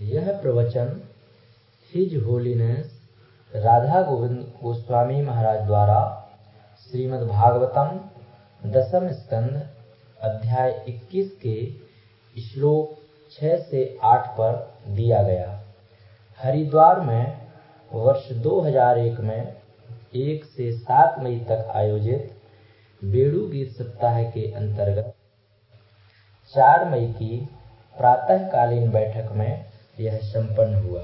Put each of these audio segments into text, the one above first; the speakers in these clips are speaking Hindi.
यह प्रवचन हिज होलीनेस राधा गोविंद गोस्वामी महाराज द्वारा श्रीमद् भागवतम दसम स्कंद अध्याय 21 के श्लोक 6 से 8 पर दिया गया। हरिद्वार में वर्ष 2001 में 1 से 7 मई तक आयोजित बेड़ू गीत सप्ताह के अंतर्गत 4 मई की प्रातःकालीन बैठक में यह संपन्न हुआ।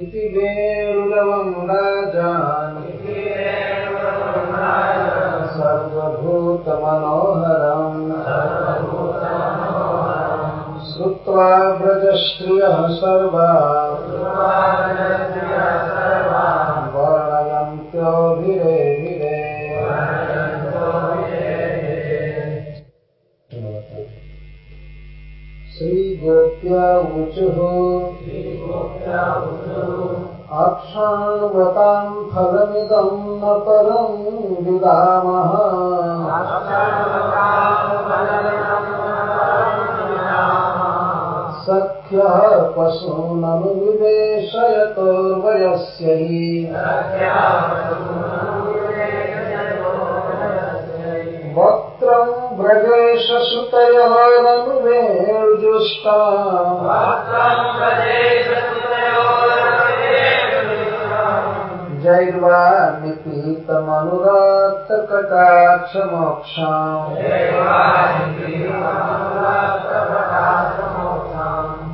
इति वेरुरवं राजान्। सर्वभूतमनोहरम्। श्रुत्वा व्रजश्रियः सर्वा अक्षाण्वताम् फलमिदम् न परम् विदामः। सख्यः पशूननु विवेशयतोर्वयस्य हि। वक्त्रम् व्रजेशसुतयोरनुवेजुष्टा जैर्वा निपीतमनुराक्तकटाक्षमोक्षाम्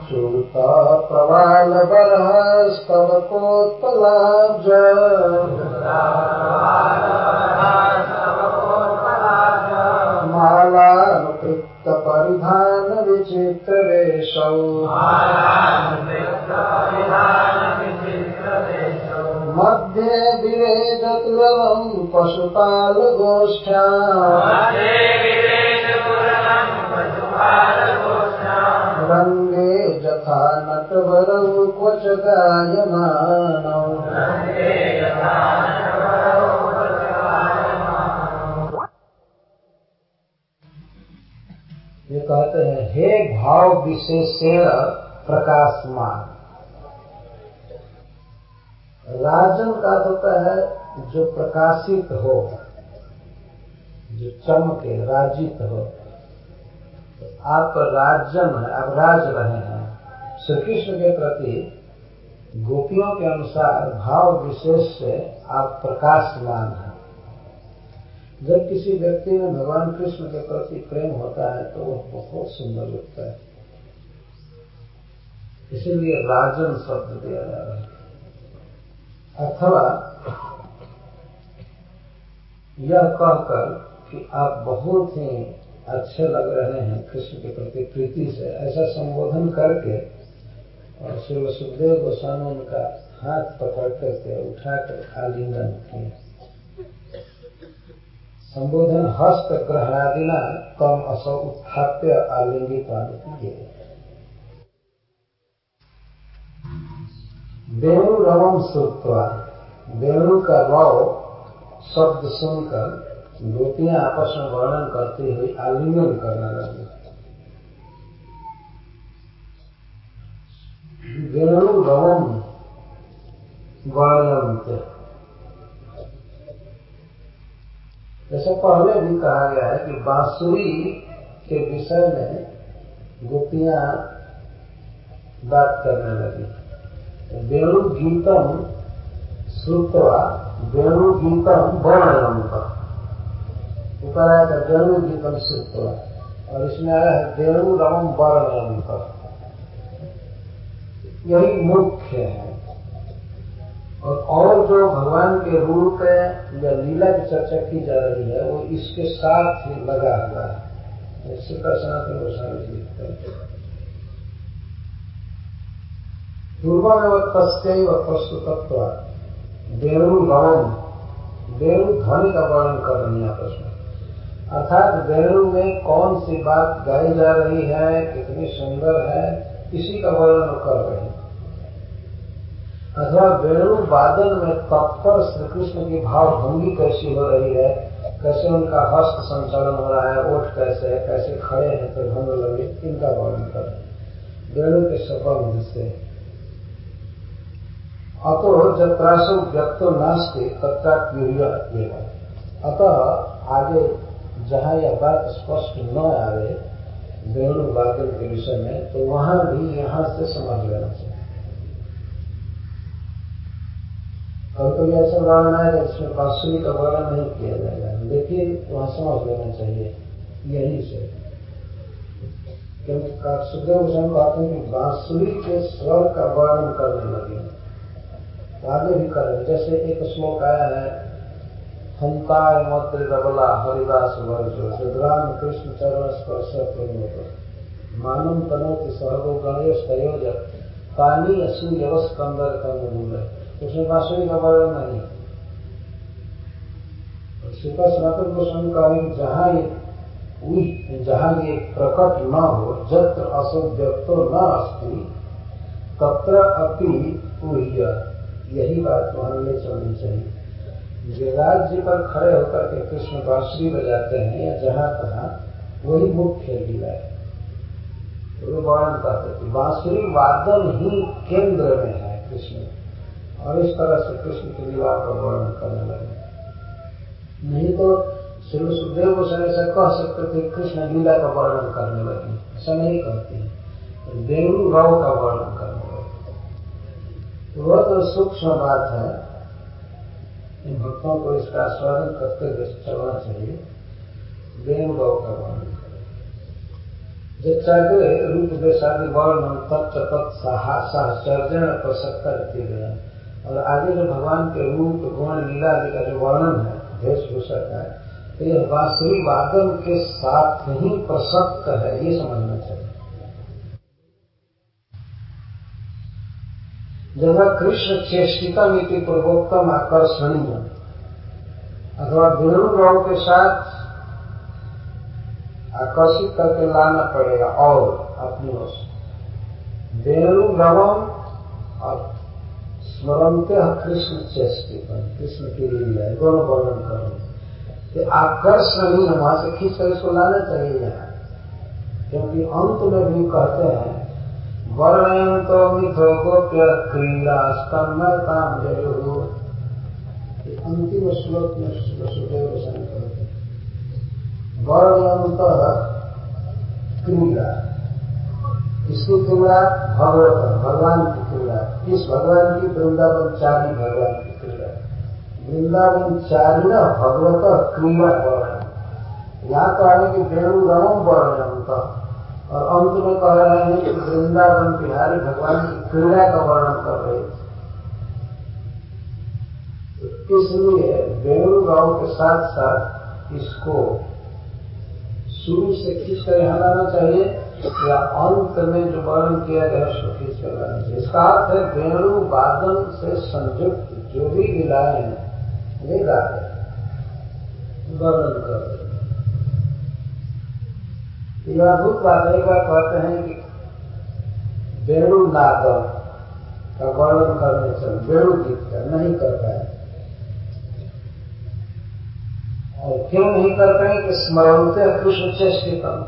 श्रुता प्रवालबरः स्तवकोत्पलाब्ज मालानुकृत्तपरिधानविचित्रवेशौ मध्ये विवेदतुरवम् पशुपालगोष्ठ्या रङ्गे यथा नटवरौ क्वच गायमानौ। ये कहते हैं, हे भाव विशेषेण प्रकाशमान। राजन का होता है जो प्रकाशित हो, जो चमके, राजित हो। तो आप राजन है, आप राज रहे हैं। श्री कृष्ण के प्रति गोपियों के अनुसार भाव विशेष से आप प्रकाशमान हैं। जब किसी व्यक्ति में भगवान कृष्ण के प्रति प्रेम होता है तो वह बहुत सुंदर लगता है। इसीलिए राजन शब्द दिया जा रहा है। अथवा यह कहकर कि आप बहुत ही अच्छे लग रहे हैं कृष्ण के प्रति प्रीति से, ऐसा संबोधन करके और श्री सुखदेव गोस्वामी उनका हाथ पकड़ करके उठाकर आलिंगन किए। संबोधन हस्त ग्रहणादिना तम असौ उत्थाप्य आलिंगी पानी वेणु रवम श्रुत्वा वेणु का रव शब्द सुनकर, गोपियाँ आपस में वर्णन करती हुई आलिंगन करने लगी। वेणु रवम वर्णयंत जैसे पहले भी कहा गया है कि बांसुरी के विषय में गोपियाँ बात करने लगी। वेणु गीतम श्रुतवा वेणु गीतम वर्णयंत ऊपर आया था वेणु गीतम श्रुतवा, और इसमें आया है वेणु रवम वर्णयंत यही मुख्य है। और और जो भगवान के रूप या लीला की चर्चा की जा रही है, वो इसके साथ ही लगा हुआ है। इससे सनातन गोस्वामी जी हैं तस्व प्रस्तुतत्व वेणु गवम वेणु ध्वनि का वर्णन कर रही है प्रश्न। अर्थात वेणु में कौन सी बात गाई जा रही है, कितनी सुंदर है, इसी का वर्णन कर रही है। अथवा वेणु वादन में तत्पर श्री कृष्ण की भाव भंगी कैसी हो रही है, कैसे उनका हस्त संचालन हो रहा है, ओठ कैसे है, कैसे खड़े हैं तो भंग लगे, इनका वर्णन कर रहे हैं। वेणु के संबंध से। अतो जत्रासो व्यक्तो नास्ते तथा क्रिया अतः आगे जहाँ यह बात स्पष्ट न आए वेणु वादन के विषय में तो वहाँ भी यहाँ से समझ लेना चाहिए। और कोई ऐसा वर्णन आएगा जिसमें बांसुरी का वर्णन नहीं किया जाएगा। लेकिन वहाँ समझ लेना चाहिए। यही से। क्योंकि सुखदेव भूषण कहते हैं कि बांसुरी के स्वर का वर्णन करने लगे। आगे भी करें जैसे एक श्लोक आया है हंकार मद्र रबला हरिदास वर्ज रुद्राम कृष्ण चरण स्पर्श प्रेम मानम तनोति सहगो गणेश तयोजक पानी असु यवस कंदर कंद मूल। उसमें बांसुरी का वर्णन नहीं श्रीपा सनातन गोस्वामी कहा कि जहाँ ये जहाँ ये प्रकट न हो, जत्र असव्यक्तो न अस्ति, तत्र अपि यही बात वहाँ ले चलनी चाहिए। जो राज्य पर खड़े होकर के कृष्ण बांसुरी बजाते हैं या जहाँ तहां, वही मुख्य लीला है तो वर्णन करते कि बांसुरी वादन ही केंद्र में है कृष्ण। और इस तरह से कृष्ण की लीला का वर्णन करने लगे। नहीं तो श्री सुखदेव गोस्वामी ऐसा कह सकते थे, कृष्ण लीला का वर्णन करने लगे। ऐसा नहीं कहते देवू राव का वर्णन करने वह तो सूक्ष्म बात है इन भक्तों को इसका स्वागत करते हुए चलना चाहिए। देवगौ का वर्णन करें। चाहे रूप देशादि वर्ण, तत्व, तत् साहचर्जन प्रसक्ता रखी गए और आगे जो भगवान के रूप, गुण, लीला आदि का जो वर्णन है, वेशभूषा का तो यह बांसुरी वादन के साथ ही प्रसक्त है, ये समझना चाहिए जब कृष्ण चेष्टितम इति पूर्वोत्तम आकर्षणीय। अथवा वेणुभाव के साथ आकर्षित करके लाना पड़ेगा और अपनी ओर से। वेणुभवम और स्मरणते कृष्ण चेष्टितम, कृष्ण की लीला दोनों वर्णन करें आकर्षणीय वहाँ से खींच कर इसको लाना चाहिए। क्योंकि अंत में भी कहते हैं वर्णयन्तो मिथो गोप्य क्रीडास्तन्मयताम जयो अंतिम श्लोक में सुखदेव गोस्वामी कहते हैं। वर्णयंत क्रीड़ा। इसकी क्रीड़ा भगवत भगवान की क्रीड़ा। किस भगवान की वृंदावन चारी भगवान की क्रीड़ा। वृंदावन चारी न भगवत क्रीड़ा वर्णन यहाँ तो आने की वेणु रमम वर्णयंत और अंत में कह रहे हैं कि वृंदावन बिहारी भगवान की क्रीड़ा का वर्णन कर रहे थे। इसलिए वेणु गाँव के साथ साथ इसको शुरू से खींच कर यहाँ लाना चाहिए, या अंत में जो वर्णन किया गया उसको खींच कर लाना चाहिए? इसका अर्थ है वेणु वादन से संयुक्त जो भी लीलाएँ हैं वे गा वर्णन कर रहे अद्भुत बात एक बार कहते हैं कि वेणु नादम का वर्णन करने से वेणु गीत का नहीं कर पाए और क्यों नहीं कर पाए कि स्मरणते कृष्ण चेष्टितम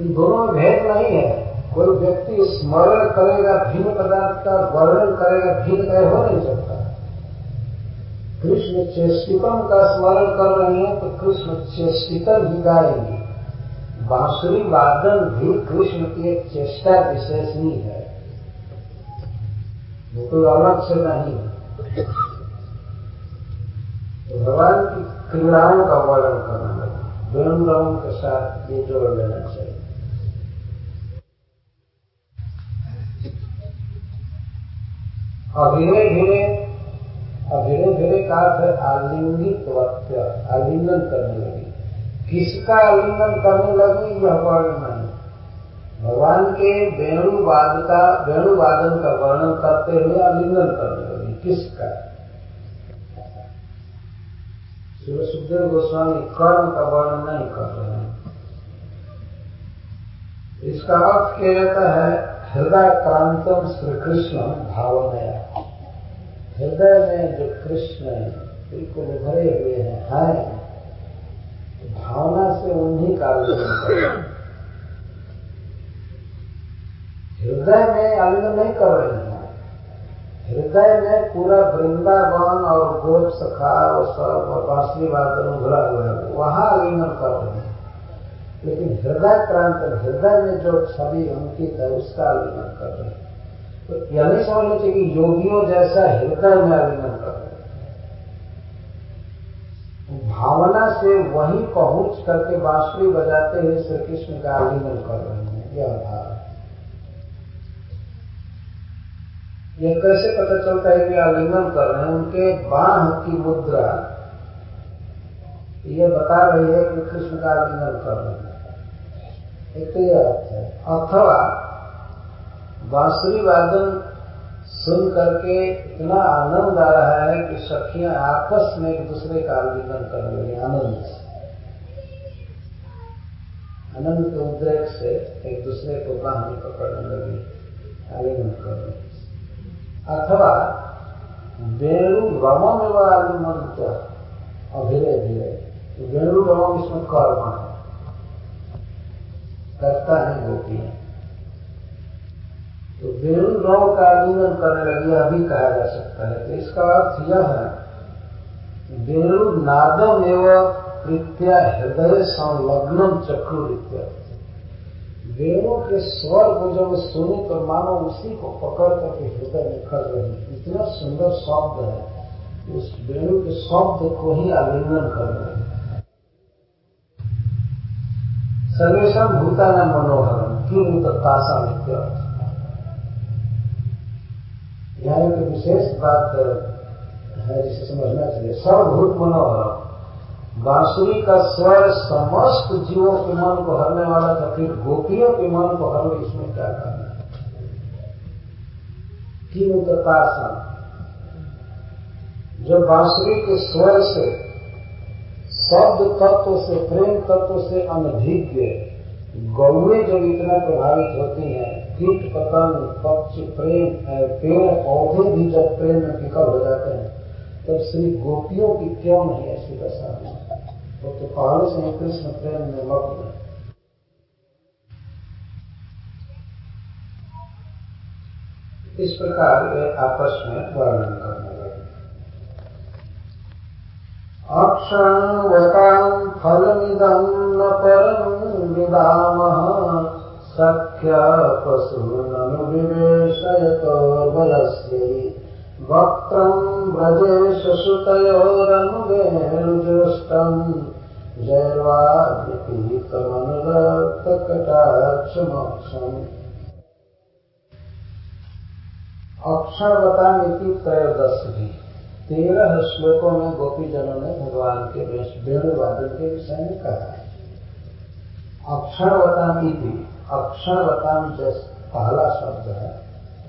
इन दोनों में भेद नहीं है। कोई व्यक्ति स्मरण करेगा, भिन्न पदार्थ का वर्णन करेगा, भिन्न का हो नहीं सकता। कृष्ण चेष्टितम का स्मरण कर रहे हैं तो कृष्ण चेष्टितम ही गाएँगे। बांसुरी वादन भी कृष्ण की एक चेष्टा विशेष ही है। वो कोई अलग से नहीं है तो भगवान की क्रीड़ाओं का वर्णन करना लगे वेणुराम के साथ ये जोड़ लेना चाहिए। और धीरे धीरे और धीरे धीरे का आलिंगित वक्त आलिंगन करने लगी। किसका आलिंगन करने लगी? यह वर्ण नहीं भगवान के वेणुवाद का, वेणुवादन का वर्णन करते हुए आलिंगन करने लगी। किसका? श्री सुखदेव गोस्वामी कर्म का वर्णन नहीं कर रहे हैं। इसका अर्थ किया जाता है, हृदय क्रांतम श्री कृष्ण भावनया हृदय में जो कृष्ण बिल्कुल भरे हुए हैं हैं। भावना से उन्हीं का हृदय में आलिंगन नहीं कर रहे हैं हृदय में पूरा वृंदावन और गोप सखा और सब और बांसुरी वादन भरा हुआ है। वहाँ आलिंगन कर रहे हैं। लेकिन हृदय क्रांत हृदय में जो छवि अंकित है, उसका आलिंगन कर रहे हैं। तो यह नहीं समझना चाहिए कि योगियों जैसा हृदय में आलिंगन कर रहे हैं भावना से वही पहुँच करके बांसुरी बजाते हुए श्री कृष्ण का आलिंगन कर रहे हैं। यह भाव यह कैसे पता चलता है कि आलिंगन कर रहे हैं? उनके बाह की मुद्रा। ये बता रही है कि कृष्ण का आलिंगन कर रहे हैं। एक तो यह अर्थ है। अथवा बांसुरी वादन सुन करके इतना आनंद आ रहा है कि सखियाँ आपस में एक दूसरे का आलिंगन कर रही आनंद से। आनंद के उद्रेक से एक दूसरे को बाह में पकड़ने लगी, आलिंगन कर रही अथवा वेणु रमन एवं आलिंगन अभिरे धीरे वेणु रमन इसमें कर्म है। करता है गोपी तो वेणु रव का आलिंगन करने लगी यह भी कहा जा सकता है। तो इसका अर्थ यह है वेणु नादम एवं प्रीत्या हृदय संलग्नम चक्रु वेणु के स्वर को जब सुने तो मानो उसी को पकड़ करके हृदय में कर रही इतना सुंदर शब्द है उस वेणु के शब्द को ही आलिंगन कर रहे सर्वेशम भूतान मनोहरम किम तत्ताशा नित्य यहाँ एक विशेष बात है जिसे समझना चाहिए सर्वभूत मनोहरम बांसुरी का स्वर समस्त जीवों के मन को हरने वाला था फिर गोपियों के मन को हर इसमें क्या करना किम तत्ताशा जब बांसुरी के स्वर से शब्द तत्व से प्रेम तत्व से अनभिज्ञ गौए जब इतना प्रभावित होती हैं कीट पतंग पक्ष प्रेम पेड़ पौधे भी जब प्रेम में विकल हो जाते हैं, तब श्री गोपियों की क्यों नहीं ऐसी दशा वो तो पहले से ही कृष्ण प्रेम में मग्न है इस प्रकार वे आपस में वर्णन करने लगे। अक्षणवताम् फलमिदम् न परम् विदामः। सख्या पशूननु विवेशयतोर्वलस्यै वक्त्रम् व्रजेशसुतयोरनुवेणुजुष्टम् जैर्वाग्निपीतमनुरक्तकटाक्षमोक्षम् अक्षरवतामिति त्रयोदशी तेरह श्लोकों में गोपी जनों ने भगवान के वेणुवादन के विषय में कहा है। अक्षरवताम इति अक्षरवताम जैस पहला शब्द है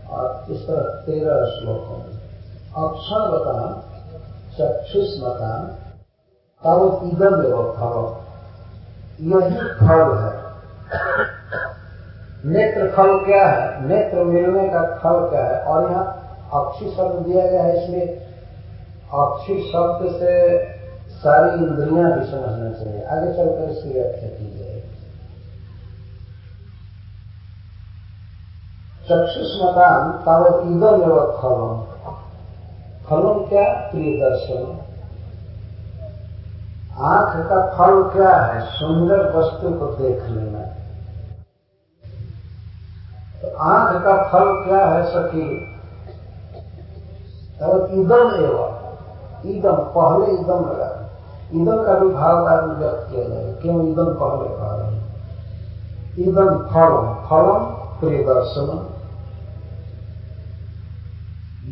और इस तरह तेरह श्लोकों में अक्षरवताम चक्षुष्मताम तब इदम एवं फल यही फल है। नेत्र फल क्या है? नेत्र मिलने का फल क्या है? और यहाँ अक्षी शब्द दिया गया है इसलिए अक्षी शब्द से सारी इंद्रियाँ भी समझना चाहिए। आगे चलकर इसकी व्याख्या की जाएगी चक्षुष्मतान तावत ईदम एवं फलम फलम क्या? प्रिय दर्शन आँख का फल क्या है? सुंदर वस्तु को देख लेना। तो आँख का फल क्या है सखी? तब ईदम एवं। ईदम पहले ईदम लगा। ईदम का भी भाव बाद में व्यक्त किया जाएगा क्यों ईदम पहले रहे ईदम फलम। फलम प्रिय दर्शन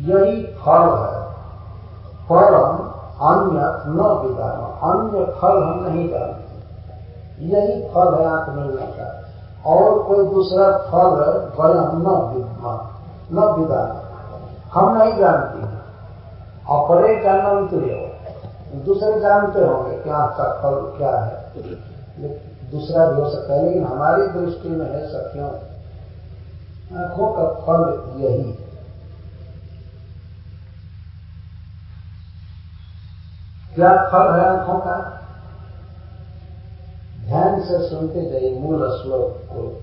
यही फल है। परम अन्य न विदान अन्य फल हम नहीं जानते। यही फल है मिलने का और कोई दूसरा फल वयम न विद्वान न विदान हम नहीं जानते। अपरे जानते हो। दूसरे जानते होंगे कि आँख का फल क्या है। दूसरा भी हो सकता है, लेकिन हमारी दृष्टि में है सखियों, आँखों का फल यही। क्या फल है आँखों का? ध्यान से सुनते जाइए मूल श्लोक को।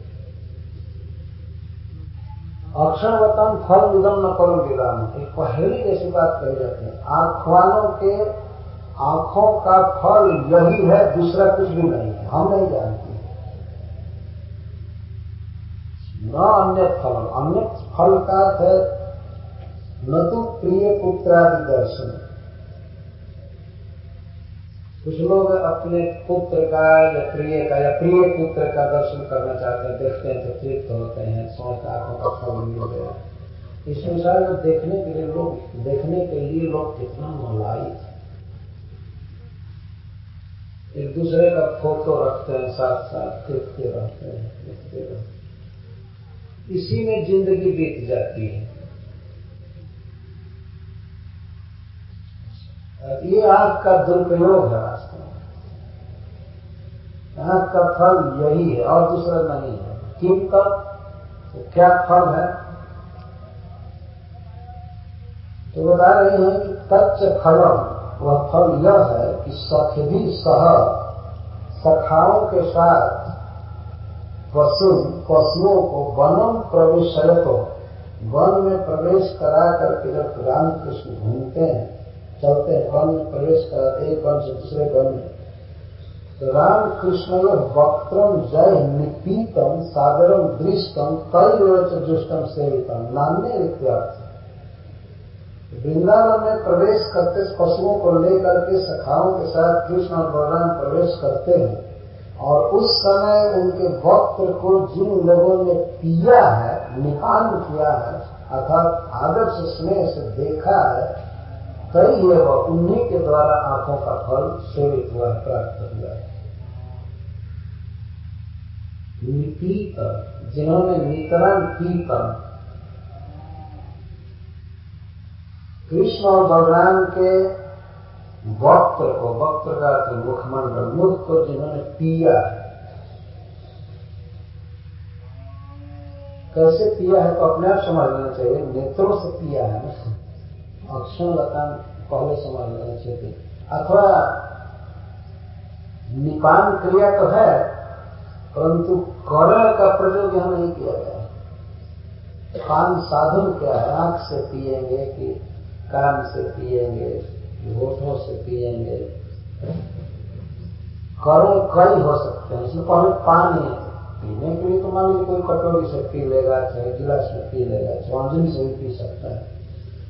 अक्षरवतम फल निगम न करो विराम। एक पहली जैसी बात कही जाती है। आँख वालों के आँखों का फल यही है, दूसरा कुछ भी नहीं है। हम नहीं जानते। न अन्य फल। अन्य फल का है, न तो प्रिय पुत्रादि दर्शन। कुछ लोग अपने पुत्र का या प्रिय का या प्रिय पुत्र का दर्शन करना चाहते हैं, देखते हैं तो तृप्त होते हैं सोच आँखों का फल मिल गया। इस संसार में देखने के लिए लोग, देखने के लिए लोग कितना मलाइक एक दूसरे का फ़ोटो रखते हैं, साथ साथ देखते रहते हैं देखते रहते हैं। इसी में ज़िंदगी बीत जाती है। ये आँख का दुरुपयोग है वास्तव में। आँख का फल यही है और दूसरा नहीं है। किम तक तो क्या फल है? तो बता रहे हैं कि तच्च फलम, वह फल यह है कि सखी सह, सखाओं के साथ पशु, पशुओं को वनम प्रवेश वन में प्रवेश करा करके जब रामकृष्ण घूमते हैं चलते हैं। वन में प्रवेश कराते एक वन से दूसरे वन में। तो राम कृष्ण वक्त्रम जय निपीतम सागरम दृष्टम तय जुष्टम सेवितम। नान्य इत्यार्थ वृंदावन में प्रवेश करते पशुओं को लेकर के सखाओं के साथ कृष्ण और बलराम प्रवेश करते हैं। और उस समय उनके वक्त्र को जिन लोगों ने पिया है, निपान किया है, अर्थात आदर्श स्नेह से देखा है कई है वह उन्हीं के द्वारा आँखों का फल सेवित हुआ प्राप्त हुआ। है निपीतम जिन्होंने नितरण पीतम कृष्ण और बलराम के वक्त को वक्त का मुखमंडल, मुख को जिन्होंने पिया है। कैसे पिया है तो अपने आप समझ लेना चाहिए, नेत्रों से पिया है ना। अक्षर लता पहले समझ लेना चाहिए अथवा निपान क्रिया तो है, परंतु करण का प्रयोग यहाँ नहीं किया गया है। पान साधन क्या है? आँख से पिएँगे कि कान से पिएँगे होठों से पिएँगे करण कई हो सकते हैं, इसमें पहले पानी पीने के लिए तो मान लीजिए कोई कटोरी से पी लेगा, चाहे गिलास में पी लेगा स्वांजन से भी पी सकता है।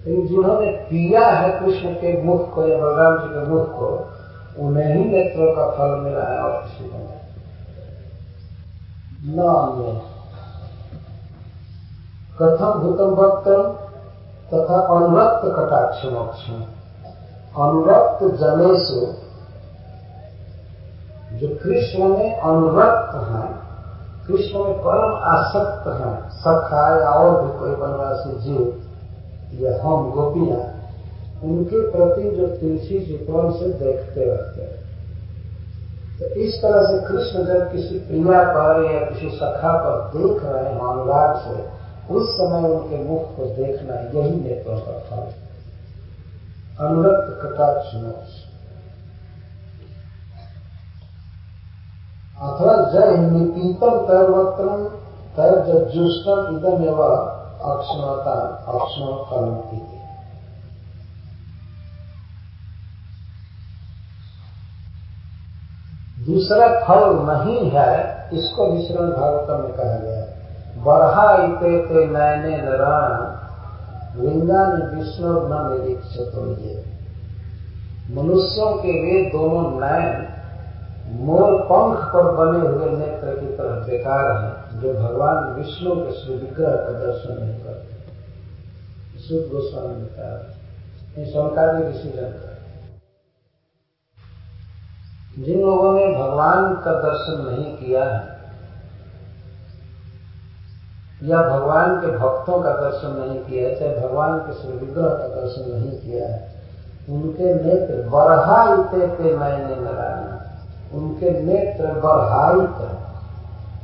लेकिन जिन्होंने पिया है कृष्ण के मुख को या बलराम जी के मुख को, उन्हें ही नेत्रों का फल मिला है और किसी को नहीं। न कथम भूतम भक्तम तथा अनुरक्त कटाक्ष मोक्ष अनुरक्त जने से जो कृष्ण में अनुरक्त हैं, कृष्ण में परम आसक्त हैं, सखा या और भी कोई बनवासी जीव या हम गोपियाँ उनके प्रति जो तुलसी चितवन से देखते रहते हैं। तो इस तरह से कृष्ण जब किसी प्रिया पर या किसी सखा पर देख रहे हैं अनुराग से, उस समय उनके मुख को देखना यही नेत्रों का फल अनुरक्त कटाक्ष अथवा जय निपीतम तैर्वक्त्रम तैर्जुष्टम इदम एवं अक्षमता अक्षम फल दूसरा फल नहीं है, इसको विश्रण भागवतम में कहा गया है। बढ़ा इते ते नैने नारायण लिंगा ने विष्णु न निरीक्ष तो ये। मनुष्यों के वे दोनों नयन मोर पंख पर बने हुए नेत्र की तरह बेकार हैं। जो भगवान विष्णु के विग्रह का दर्शन नहीं करते। शुद्ध गोस्वामी ने कहा शंकादी ऋषि जनकर जिन लोगों ने भगवान का दर्शन नहीं किया है, या भगवान के भक्तों का दर्शन नहीं किया है, चाहे भगवान के श्री विग्रह का दर्शन नहीं किया है, उनके नेत्र बरहा इते पे मैंने नारायण उनके नेत्र बढ़ाई है।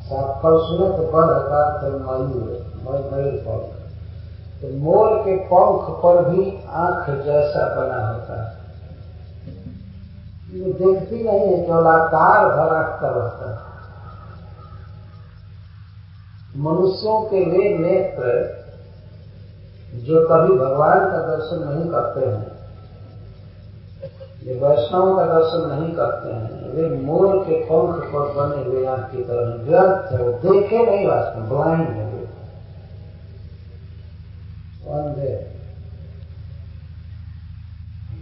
सात फल सुने तो बढ़ का तो मयूर पंख तो मोर के पंख पर भी आँख जैसा बना होता है वो देखती नहीं है केवल आकार भर आँख का रहता है मनुष्यों के वे नेत्र जो कभी भगवान का दर्शन नहीं करते हैं ये वैष्णव का दर्शन नहीं करते हैं। वे मोर के पंख पर बने हुए आँख की तरह व्यर्थ है। वो देखे नहीं वास्तव ब्लाइंड है वो। अंधे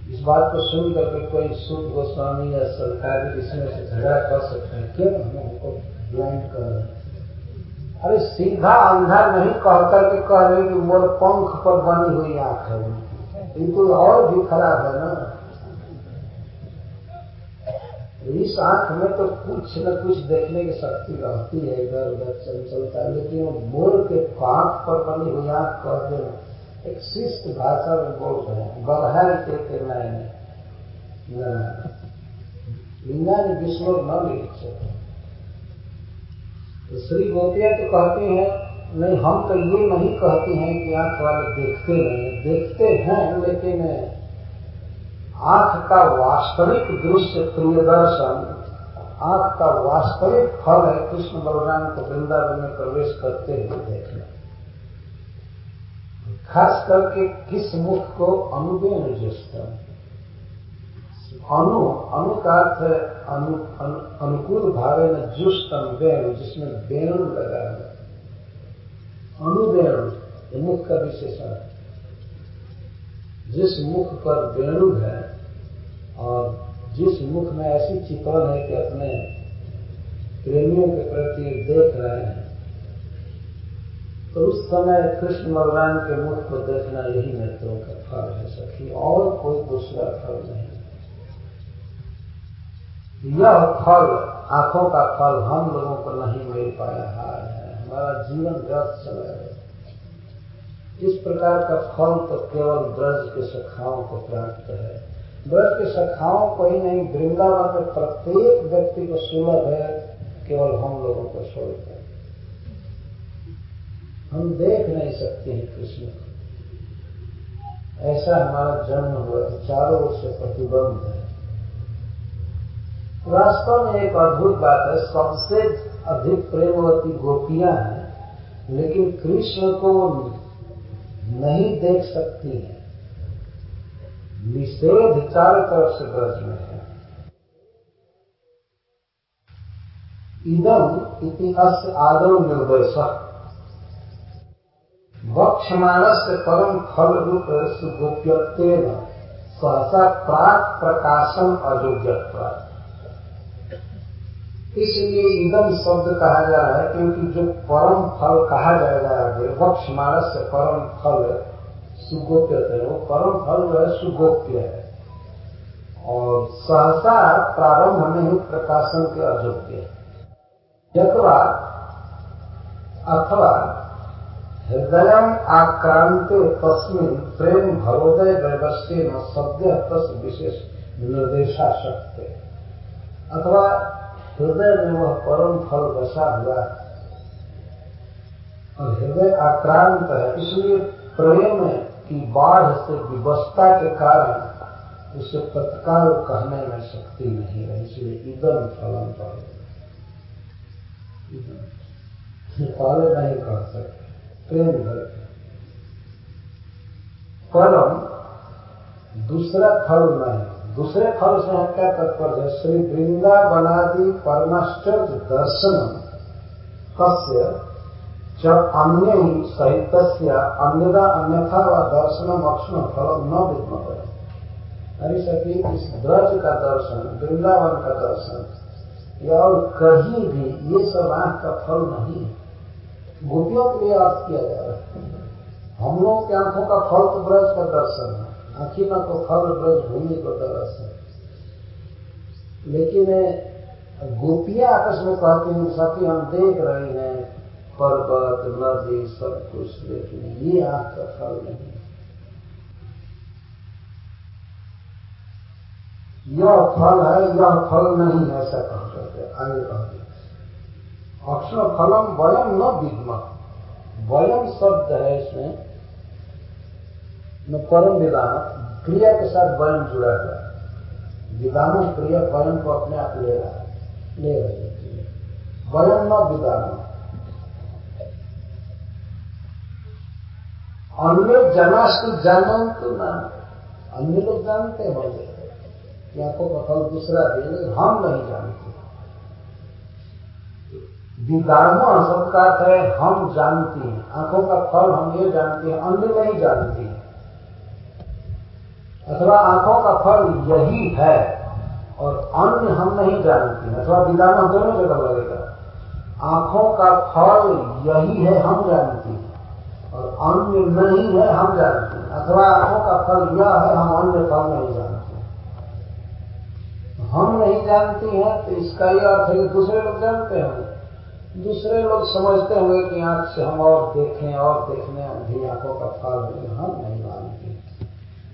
इस बात को सुन करके कोई शुद्ध गोस्वामी या सरकारी इसमें से झगड़ा कर सकते हैं। क्यों? हम उनको ब्लाइंड कर रहे हैं। अरे सीधा अंधा नहीं कह करके कह रहे कि मोर पंख पर बनी हुई आँख है। तो और भी खराब है ना। इस आँख में तो कुछ न कुछ देखने की शक्ति रहती है, इधर उधर चंचलता लेकिन वो मोर के पांख पर बनी हुई आँख कहते हैं एक शिष्ट भाषा में बोल रहे हैं बधाई के नए लिंगा ने विश्व न लिखे तो श्री गोपिया तो कहती हैं, नहीं, हम तो ये नहीं कहती हैं कि आँख वाले देखते नहीं देखते हैं, लेकिन आँख का वास्तविक दृश्य प्रिय दर्शन आँख का वास्तविक फल है कृष्ण बलराम को वृंदावन में प्रवेश करते हुए देखना। खास करके किस मुख को अनुदेन जिसका अनु अनु का अर्थ है अनु, अनु, अनुकूल भावे में जुष्टम वेणु जिसमें वेणु लगा है अनुवेणु मुख का विशेषण है। जिस मुख पर वेणु है और जिस मुख में ऐसी चितवन है कि अपने प्रेमियों के प्रति देख रहे हैं तो उस समय कृष्ण भगवान के मुख को देखना यही नेत्रों का फल है, सखी। और कोई दूसरा फल नहीं। यह फल, आँखों का फल हम लोगों को नहीं मिल पाया है। हमारा जीवन व्यर्थ चला गया। इस प्रकार का फल तो केवल ब्रज के सखाओं को प्राप्त है। ब्रज के सखाओं को ही नहीं, वृंदावन में प्रत्येक व्यक्ति को सुलभ है, केवल हम लोगों को छोड़कर हम देख नहीं सकते हैं कृष्ण को। ऐसा हमारा जन्म हुआ है चारों ओर से प्रतिबंध है। वास्तव में एक अद्भुत बात है, सबसे अधिक प्रेमवती गोपियाँ हैं, लेकिन कृष्ण को नहीं देख सकती हैं। निषेध चारों तरफ़ से ब्रज में है। इदम इति अस्य आदौ निर्देश। वक्षमाणस परम फल रूप सुगोप्यत्व सहसा प्राक प्रकाशन अयोग्यत्व इसलिए इदम शब्द कहा जा रहा है, क्योंकि जो परम फल कहा जाएगा आगे वक्ष मानस से परम फल सुगोप्य है। वो परम फल जो है, सुगोप्य है। और सहसा प्रारंभ में ही प्रकाशन के अयोग्य है। अथवा अथवा, हृदय आक्रांत तस्मिन प्रेम भरोदय व्यवस्थे न सद्य तस् विशेष निर्देशा शक्ति अथवा हृदय में वह परम फल बसा हुआ है। और हृदय आक्रांत है, इसलिए प्रेम की बाढ़ से विवस्था के कारण उसे तत्काल कहने में शक्ति नहीं है, इसलिए इदम फलम पहले पहले नहीं कह सकते। प्रेम भर परम दूसरा फल नहीं। दूसरे फल से है क्या तत्पर्य श्री वृंदावनादि परमाश्चर्य दर्शन कस्य च अन्य ही सहित अन्यदा अन्यथा व दर्शन अक्षण फल न विद्मत अरे सखी, इस ब्रज का दर्शन, वृंदावन का दर्शन, या और कहीं भी ये सब आँख का फल नहीं है। गोपियों के लिए अर्थ किया जा रहा है। हम लोग की आँखों का फल तो ब्रज का दर्शन है। आखिमा को फल ब्रज भूमि को तरस है लेकिन गोपियाँ आपस में कहती हैं, साथी, हम देख रहे हैं, पर्वत, नदी, सब कुछ, लेकिन ये आँख का फल नहीं यह फल है, यह फल नहीं है, ऐसा कह सकते आगे कहते अक्षर फलम वयम न विद्म। वयम शब्द है इसमें। में परम विधान, क्रिया के साथ वयम जुड़ा हुआ है। विधान क्रिया वयम को अपने आप ले रहा है। ले रही है। वयम न विधान। अन्य जनाश जनास्तु जानन तो ना अन्य लोग जानते हैं होंगे कि आँखों का फल दूसरा दे हम नहीं जानते। विदामा सबका है, हम जानते हैं। आँखों का फल हम ये जानते हैं, अन्य नहीं जानते। हैं अथवा आँखों का फल यही है और अन्य हम नहीं जानते हैं। अथवा विदामा दोनों जगह लगेगा आँखों का फल यही है, हम जानते हैं। और अन्य नहीं है, हम जानते हैं। अथवा आँखों का फल यह है, हम अन्य फल नहीं जानते हम नहीं जानते हैं तो इसका यह अर्थ है कि दूसरे लोग जानते होंगे। दूसरे लोग समझते होंगे कि आँख से हम और देखें, और देखने भी आँखों का फल हम नहीं मानते।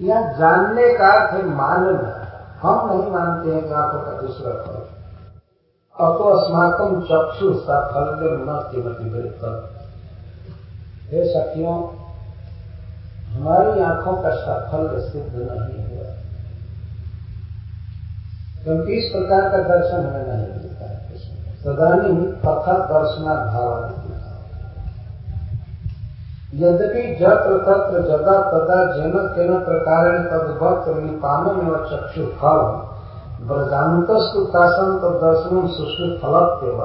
यह जानने का अर्थ है। मानना हम नहीं मानते हैं कि आँखों का दूसरा फल अतो अस्माकम चक्षु सा फल हे। सखियों, हमारी आँखों का सफल सिद्ध नहीं हुआ। क्योंकि इस प्रकार का दर्शन हमें नहीं मिलता है। सदानी तथा दर्शना भाव यद्यपि जत्र तत्र जदा तदा जन केन प्रकार तदवत निपानम एवं चक्षु फल ब्रजान्तस्तु तासन तदर्शन सुश्री फलत्यव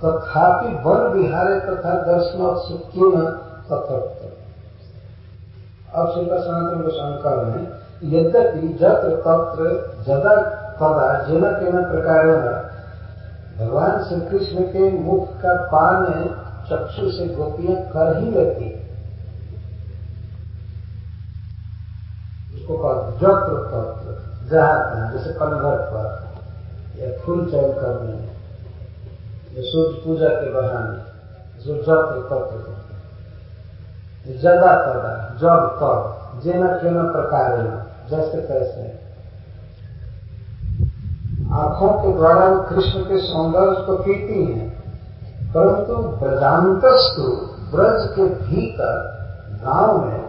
तथापि वन विहारे तथा दर्शन सुखी तत्व अब श्रीका सनातन गोस्वामी में यद्यपि जत्र तत्र जदा तदा जन के न प्रकार भगवान श्री कृष्ण के मुख का पान चक्षु से गोपियाँ कर ही लेती उसको कहा जत्र तत्र जहाँ तहां जैसे कन्वर्ट पर या फूल चयन करने में सूर्य पूजा के बहाने, जो जत्र तत्र जदा तदा जब तब जेन केन प्रकार जैसे तैसे। आँखों के द्वारा कृष्ण के सौंदर्य को पीती हैं, परंतु ब्रजांतस्तु ब्रज के भीतर, गाँव में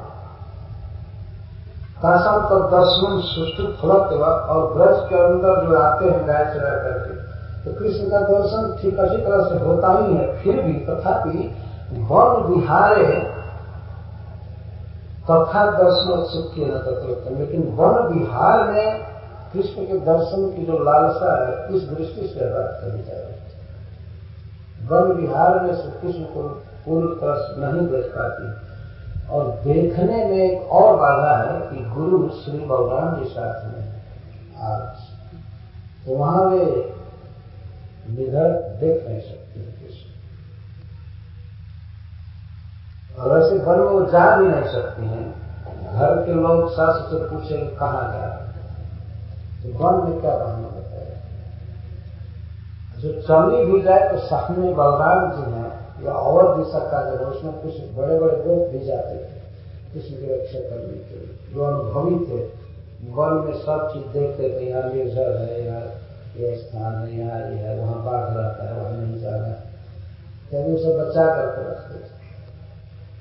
दर्शन सुष्टु फलत और ब्रज के अंदर जो आते हैं, गाय चरा करके तो कृष्ण का दर्शन ठीक अच्छी तरह से होता ही है। फिर भी तथापि वन विहारे तथा दर्शन किए न तत्व लेकिन वन विहार में कृष्ण के दर्शन की जो लालसा है, इस दृष्टि से बात कही जा रही वन विहार में कृष्ण को पूरी तरह नहीं देख पाती। और देखने में एक और बाधा है कि गुरु श्री बलराम जी साथ में आज तो वहाँ वे निधर देख नहीं सकते और ऐसे वन में वो जा भी नहीं सकती हैं। घर के लोग सास से पूछे कहाँ जा तो वन में क्या बहाना बताया जो चली भी जाए तो सामने बलराम जी हैं। या और दिशा का जगह, उसमें कुछ बड़े बड़े गोप भी जाते थे कृष्ण की रक्षा करने के लिए। जो अनुभवी थे वन में सब चीज़ देखते थे यहाँ निर्जर है यहाँ ये स्थान है यहाँ ये है, वहाँ बाघ रहता है, वहाँ नहीं जाना तभी उसे बचा करके रखते थे।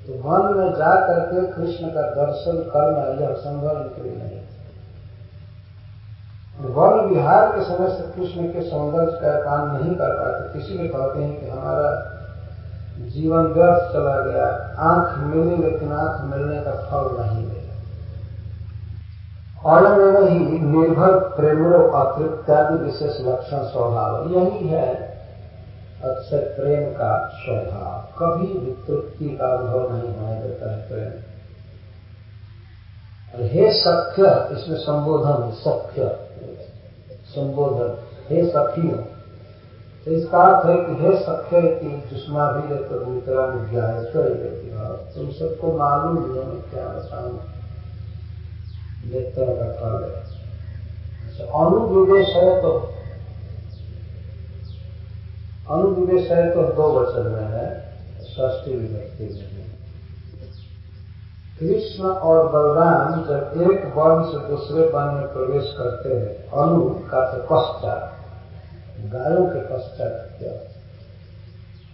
तो वन में जा करके कृष्ण का दर्शन करना यह संभव इनके लिए नहीं वन विहार के समय से कृष्ण के सौंदर्य का काम नहीं कर पाते। किसी भी कहते हैं कि हमारा जीवन व्यर्थ चला गया, आँख मिली लेकिन आँख मिलने का फल नहीं मिला। और ही निर्भर प्रेमरो अतृप्त्यादि विशेष लक्षण स्वभाव। यही है अक्षर प्रेम का स्वभाव। कभी तृप्ति का अनुभव नहीं होने देता है प्रेम। और हे सख्य, इसमें संबोधन, सख्य, संबोधन, हे सखियों तो इसका अर्थ है कि हे सख्य की जुष्मा भी तो वितरण ज्ञान तुम सबको मालूम ही है क्या बताऊँ। नेत्र का फल है अच्छा अनुविवेश है तो अनुविवेश है तो दो वचन में है ष्टी विभक्ति में कृष्ण और बलराम जब एक वन से दूसरे वन में प्रवेश करते हैं, अनु का पश्चात गायों के पश्चात क्या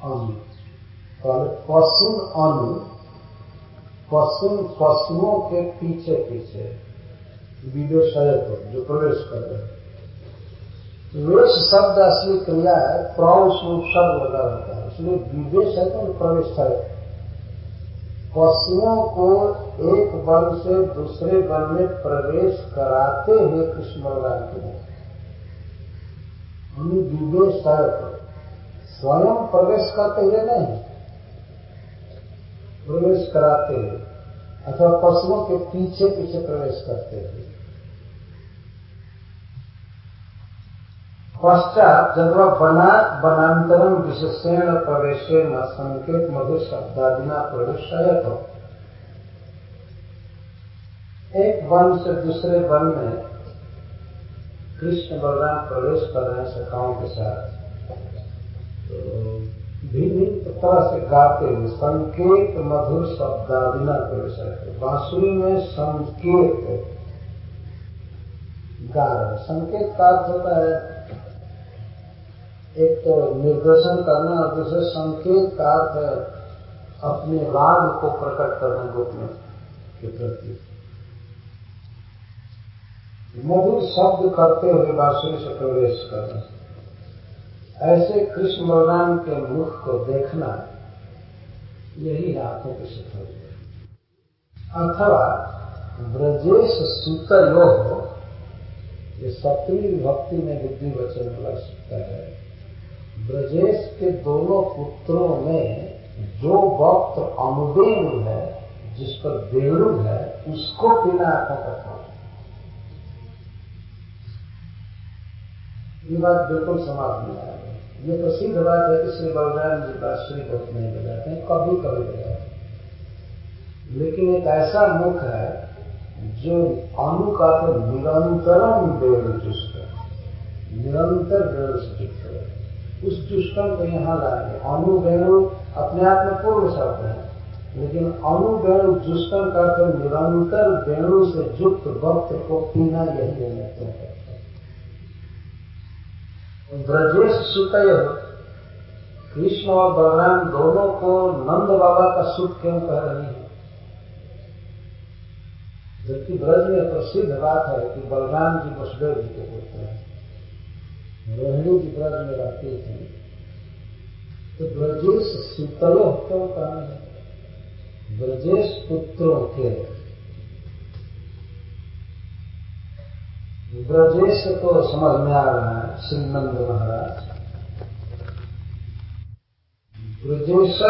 अनु। पहले पशु अनु पशु पशुओं के पीछे पीछे विवेशय को, जो प्रवेश कर रहे वेश शब्द असली क्रिया है प्र उसमें उपसर्ग लगा रहता है। इसलिए विदेश है तो प्रवेश है। पशुओं को एक वन से दूसरे वन में प्रवेश कराते हुए कृष्ण भगवान के विवेश स्वयं प्रवेश करते हुए नहीं, प्रवेश कराते हुए, अथवा पशुओं के पीछे पीछे प्रवेश करते हुए। पश्चात जब वह बना बनातरम विशेषण प्रवेश न संकेत मधुर शब्दादिना प्रवेश एक वन से दूसरे वन में कृष्ण बलराम प्रवेश कर रहे हैं सखाओं के साथ। तो भिन्न तरह से गाते हुए संकेत मधुर शब्दादिना प्रवेश बांसुरी में संकेत गा रहे संकेत का अर्थ होता है, एक तो निर्देशन करना और दूसरे संकेत का अर्थ है अपने राग को प्रकट करना गोपियों के प्रति। मधुर शब्द करते हुए बांसुरी से प्रवेश करना। ऐसे कृष्ण बलराम के मुख को देखना यही आँखों की सफल अथवा ब्रजेश सुतयो ये सप्तमी विभक्ति में बुद्धि वचन वाला सूत्र है। ब्रजेश के दोनों पुत्रों में जो वक्त अनुदेणु है, जिस पर वेणु है, उसको बिना आँखों का ये बात बिल्कुल समझ में आ गई ये प्रसिद्ध बात है कि श्री बलराम जी का श्री बहुत नहीं बजाते हैं, कभी कभी बजाते हैं। लेकिन एक ऐसा मुख है जो अनु का तो निरंतरम वेणु जुष्ट निरंतर से युक्त है। उस दुष्टम को यहाँ लाएँगे। अनुवेणु अपने आप में पूर्ण शब्द है, लेकिन अनुवेणु जुष्टम का तो निरंतर वेणु से युक्त भक्त को पीना यही निमित्तों करता ब्रजेश सुतय कृष्ण और बलराम दोनों को नंद बाबा का सुख क्यों कह रही है? जबकि ब्रज में प्रसिद्ध बात है कि बलराम जी वसुदेव जी के पुत्र हैं। रोहिणी जी ब्रज में रहती थी। तो ब्रजेश सुतलो क्यों कहा है? ब्रजेश पुत्रों के ब्रजेश को समझ में आ रहा है। श्रीनंद महाराज। ब्रजेश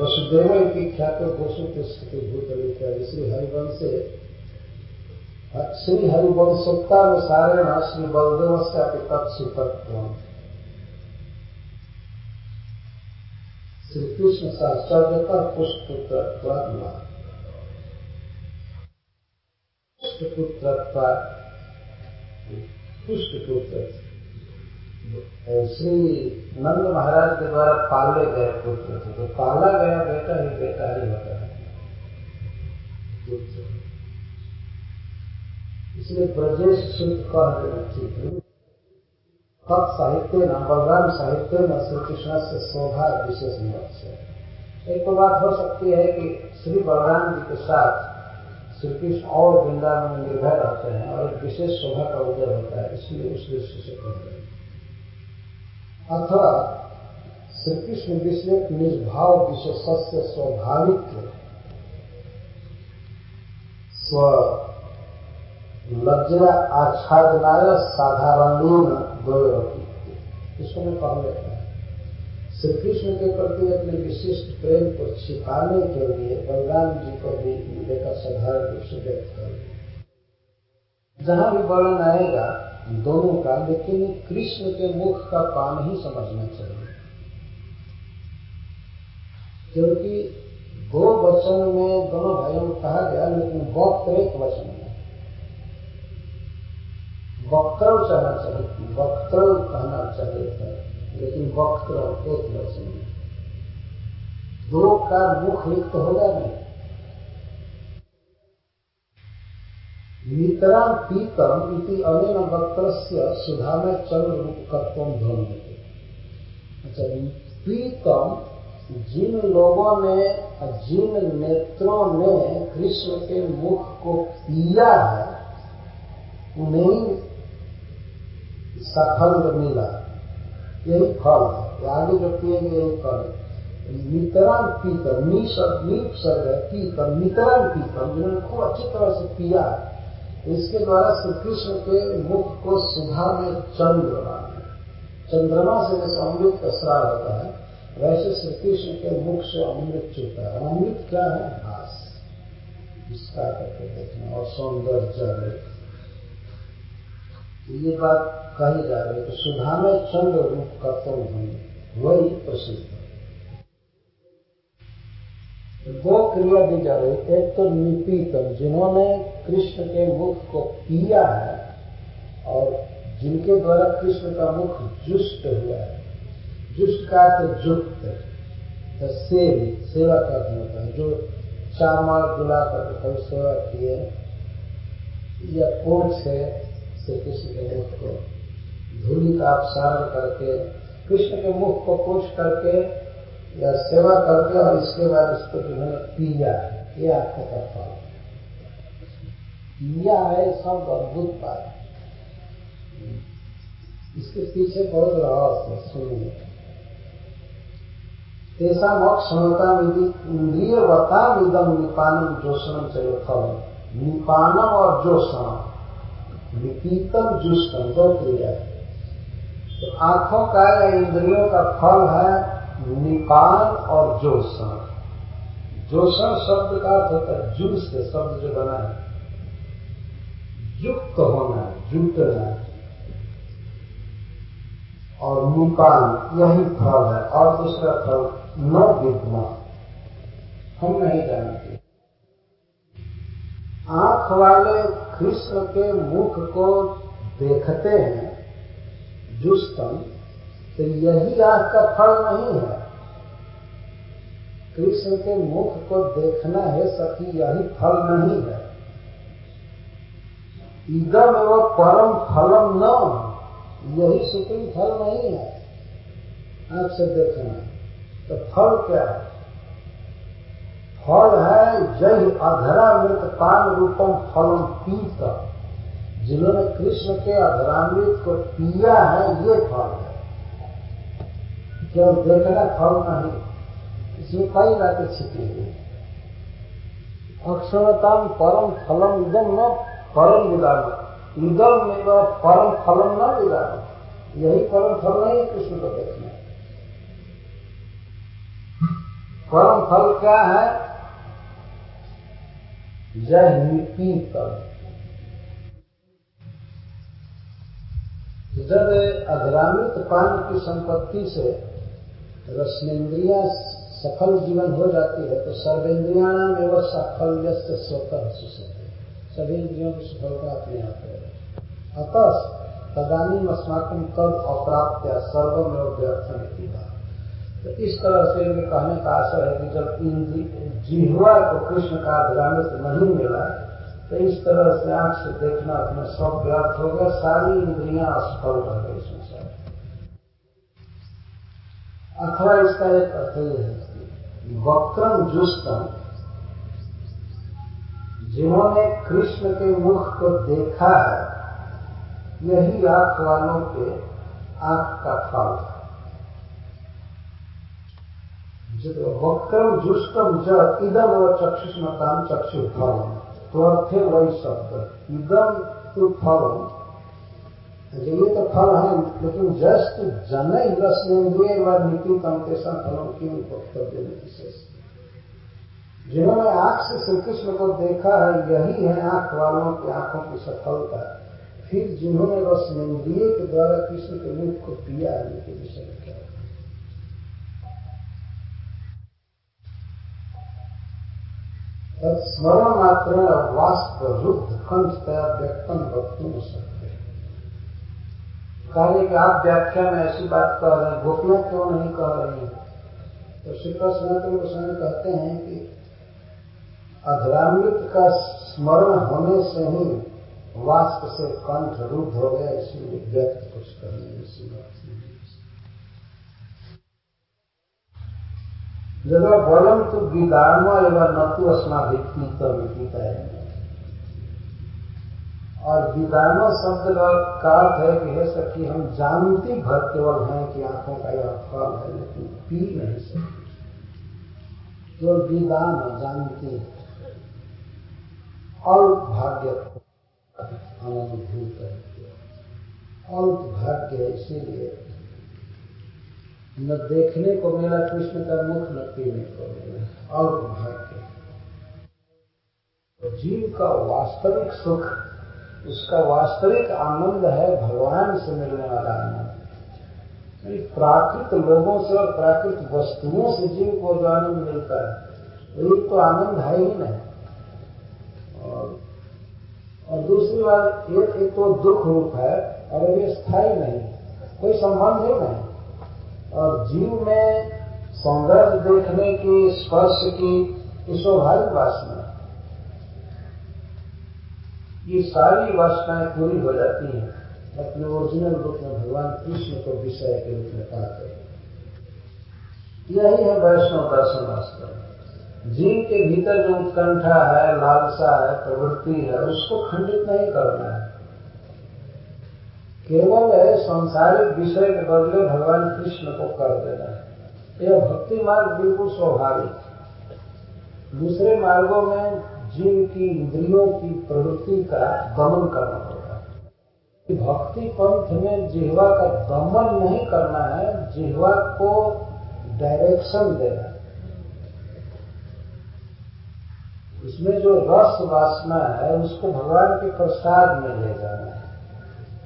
वसुदेव इति ख्यात गोसु स्थिति भूतल इत्यादि श्री हरिवंश श्री हरिवंशोक्तानुसारेण श्री बलदेव से तत्सुतत्व श्री कृष्ण साश्चर्यता पुष्पपुत्र पुष्पपुत्र पुष्पपुत्र श्री नंद महाराज के द्वारा पाले गए पुत्र थे तो पाला गया बेटा ही बेटा ही होता है। पुत्र इसलिए ब्रजेश शुद्ध कह देना ठीक है। तत् साहित्य न, बलराम साहित्य न श्री कृष्ण से शोभा विशेष मत से एक तो बात हो सकती है कि श्री बलराम जी के साथ श्री कृष्ण और वृंदावन में निर्भय रहते हैं और एक विशेष शोभा का उदय होता है, इसलिए उस दृष्टि से कह रहे हैं। अथवा श्री कृष्ण विषय निर्भाव विशेष स्वाभाविक स्व लज्जा आच्छादनाय साधारण द्वयोरपी इसको मैं कह लेता श्री कृष्ण के प्रति अपने विशिष्ट प्रेम को छिपाने के लिए बलराम जी को भी लेकर साधारण रूप से व्यक्त कर जहाँ भी वर्णन आएगा, दोनों का, लेकिन कृष्ण के मुख का पान ही समझना चाहिए। क्योंकि दो वचन में दोनों भाइयों को कहा गया, लेकिन वक्त एक वचन में वक्तव्य कहना चाहिए वक्तव्य कहना चाहिए। लेकिन वक्तव्य एक वचन दो का मुख लिप्त होगा नहीं पीतम इति अनेन वक्त्र सुधा में रूप कर्तव्य ध्वनि अच्छा पीतम जिन लोगों ने जिन नेत्रों ने कृष्ण के मुख को पिया है, उन्हें सफल मिला यही फल आगे जो पिएँगे यही फल। नितरान पीतम नी नीप है पीतम नितरान पीतम जिन्होंने खूब अच्छी तरह से पिया इसके द्वारा श्री कृष्ण के मुख को सुधा में चंद्र माने चंद्रमा से जैसे अमृत का श्राव होता है, वैसे श्री कृष्ण के मुख से अमृत चुका है। अमृत क्या है? घास। जिसका करके देखना, और सौंदर्य जल ये बात कही जा रही है कि सुधा में चंद्र रूप का तुम वही प्रसिद्ध है। दो क्रिया दी जा रही एक तो निपीतम जिन्होंने कृष्ण के मुख को पिया है और जिनके द्वारा कृष्ण का मुख जुष्ट हुआ है जुष्ट का तो जुक्त तो सेव, सेवा का होता है। जो दिला कर कभी सेवा किए या कोट से श्री कृष्ण के मुख को धूलि का अपसारण करके, कृष्ण के मुख को पोष करके या सेवा करके और इसके बाद इसको जिन्होंने पिया ये आपको का फल पिया है सब अद्भुत बात इसके पीछे बहुत रहस्य है, सुनिए। तेसा क्षमता इंद्रिय वताम इदम निपानम जोशनम चलो फल निपानम और जोशनम निपीतम जुष्टम दो क्रिया है तो आँखों का या इंद्रियों का फल है निपान और जोशन जोशन शब्द का अर्थ होता है जूस से शब्द जो बना है। युक्त होना, जुटना। और निपान यही फल है। और दूसरा फल न विद्मा हम नहीं जानते। आँख वाले कृष्ण के मुख को देखते हैं जुस्तम तो यही आँख का फल नहीं है। कृष्ण के मुख को देखना है, सखी, यही फल नहीं है। इदम एवं परम फलम न, यही सुप्रीम फल नहीं है। आँख से देखना तो फल क्या है? फल है जय अधरा मृत पान रूपम फलम पीत। जिन्होंने कृष्ण के अधरामृत को पिया है, ये फल है। केवल देखना फल नहीं, इसमें कई बातें छिपी हुई अक्षरताम परम फलम इदम न परम विदान इदम में परम फलम न विदान यही परम फल नहीं कृष्ण को देखना। परम फल क्या है? जय निपीतम जब अधरामित पान की संपत्ति से रश्मेन्द्रिया सफल जीवन हो जाती है तो सर्वेन्द्रिया एवं साफल्य से स्वतः सुसते सभी इंद्रियों की सफलता अपने आप है। अतः तदानी अस्माकम तद अप्राप्त सर्वम एवं व्यर्थ बात तो इस तरह से इनके कहने का आशय है कि जब इंद्री जिहवा को कृष्ण का अधरामित नहीं मिला तो इस तरह से आँख से देखना अपना सब व्यर्थ हो गया, सारी इंद्रियाँ असफल रह गई संसार अथवा इसका एक अर्थ यह है वक्रम जुस्तम जिन्होंने कृष्ण के मुख को देखा है, यही आँख वालों के आँख का फल है। वक्रम जुष्टम ज इदम चक्षुष्मताम चक्षु फल तो अर्थ है वही शब्द। इदम तो फल। ये तो फल है, लेकिन जस्ट जन ही रसनेन्द्रिय व नीति कंकेशन फलों की वक्तव्य विशेष। जिन्होंने आँख से श्री कृष्ण को देखा है, यही है आँख वालों की आँखों की सफलता। फिर जिन्होंने रसनेन्द्रिय के द्वारा कृष्ण के मुख को पिया है, उनके विषय स्मरण मात्र वास्तव रुद्ध कंठतया व्यक्तम वक्तुम सकते कार्य कि आप व्याख्या में ऐसी बात कह रहे हैं, गोपियाँ क्यों नहीं कह रही हैं? तो श्रीकृष्ण सनातन गोस्वामी कहते हैं कि अधरामृत का स्मरण होने से ही वास्तव से कंठ रुद्ध हो गया, इसीलिए व्यक्त कुछ करने इसी बात जब वयम तो विदान एवं न तो अस्माभित है और विदानो शब्द का अर्थ है कि है सखी, हम जानती भर केवल हैं कि आँखों का यह फल है, लेकिन पी नहीं सकते। जो विदान जानती अल्प भाग्य अनुभूत अल्प भाग्य इसीलिए न देखने को मिला, कृष्ण का मुख न पीने को मिला अल्प भाग्य जीव का वास्तविक सुख, उसका वास्तविक आनंद है भगवान से मिलने वाला आनंद। प्राकृत लोगों से और प्राकृत वस्तुओं से जीव को जो आनंद मिलता है एक तो आनंद है ही नहीं। और और दूसरी बात, एक एक तो दुख रूप है, और ये स्थायी नहीं, कोई संबंध ही नहीं। और जीव में सौंदर्य देखने की, स्पर्श की स्वाभाविक वासना ये सारी वासनाएँ पूरी हो जाती हैं। अपने ओरिजिनल रूप में भगवान कृष्ण को विषय के रूप में पाते यही है वैष्णव दर्शन वास्तव जीव के भीतर जो उत्कंठा है, लालसा है, प्रवृत्ति है, उसको खंडित नहीं करना है। केवल संसारिक विषय के बदले भगवान कृष्ण को कर देना है। यह भक्ति मार्ग बिल्कुल स्वाभाविक है। दूसरे मार्गों में जीव की इंद्रियों की प्रवृत्ति का दमन करना होगा। भक्ति पंथ में जिहवा का दमन नहीं करना है, जिहवा को डायरेक्शन देना उसमें जो रस वासना है, उसको भगवान के प्रसाद में ले जाना है।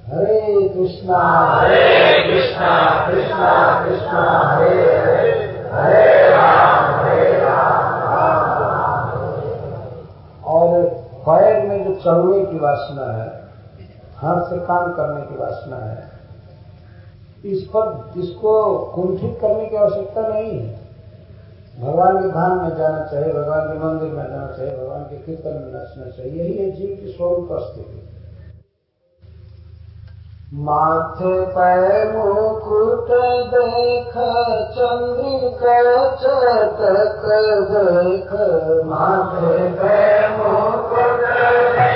हरे कृष्णा। हरे कृष्णा कृष्णा कृष्णा हरे हरे। हरे राम हरे राम। राम और पैर में जो चढ़ने की वासना है हाथ से काम करने की वासना है इस पर इसको कुंठित करने की आवश्यकता नहीं है। भगवान के धाम में जाना चाहिए भगवान के मंदिर में जाना चाहिए भगवान के कीर्तन में नाचना चाहिए। यही है जीव की स्वरूप स्थिति। माथे पे मुकुट देख चंद्रिका चटक देख। माथे पे मुकुट देख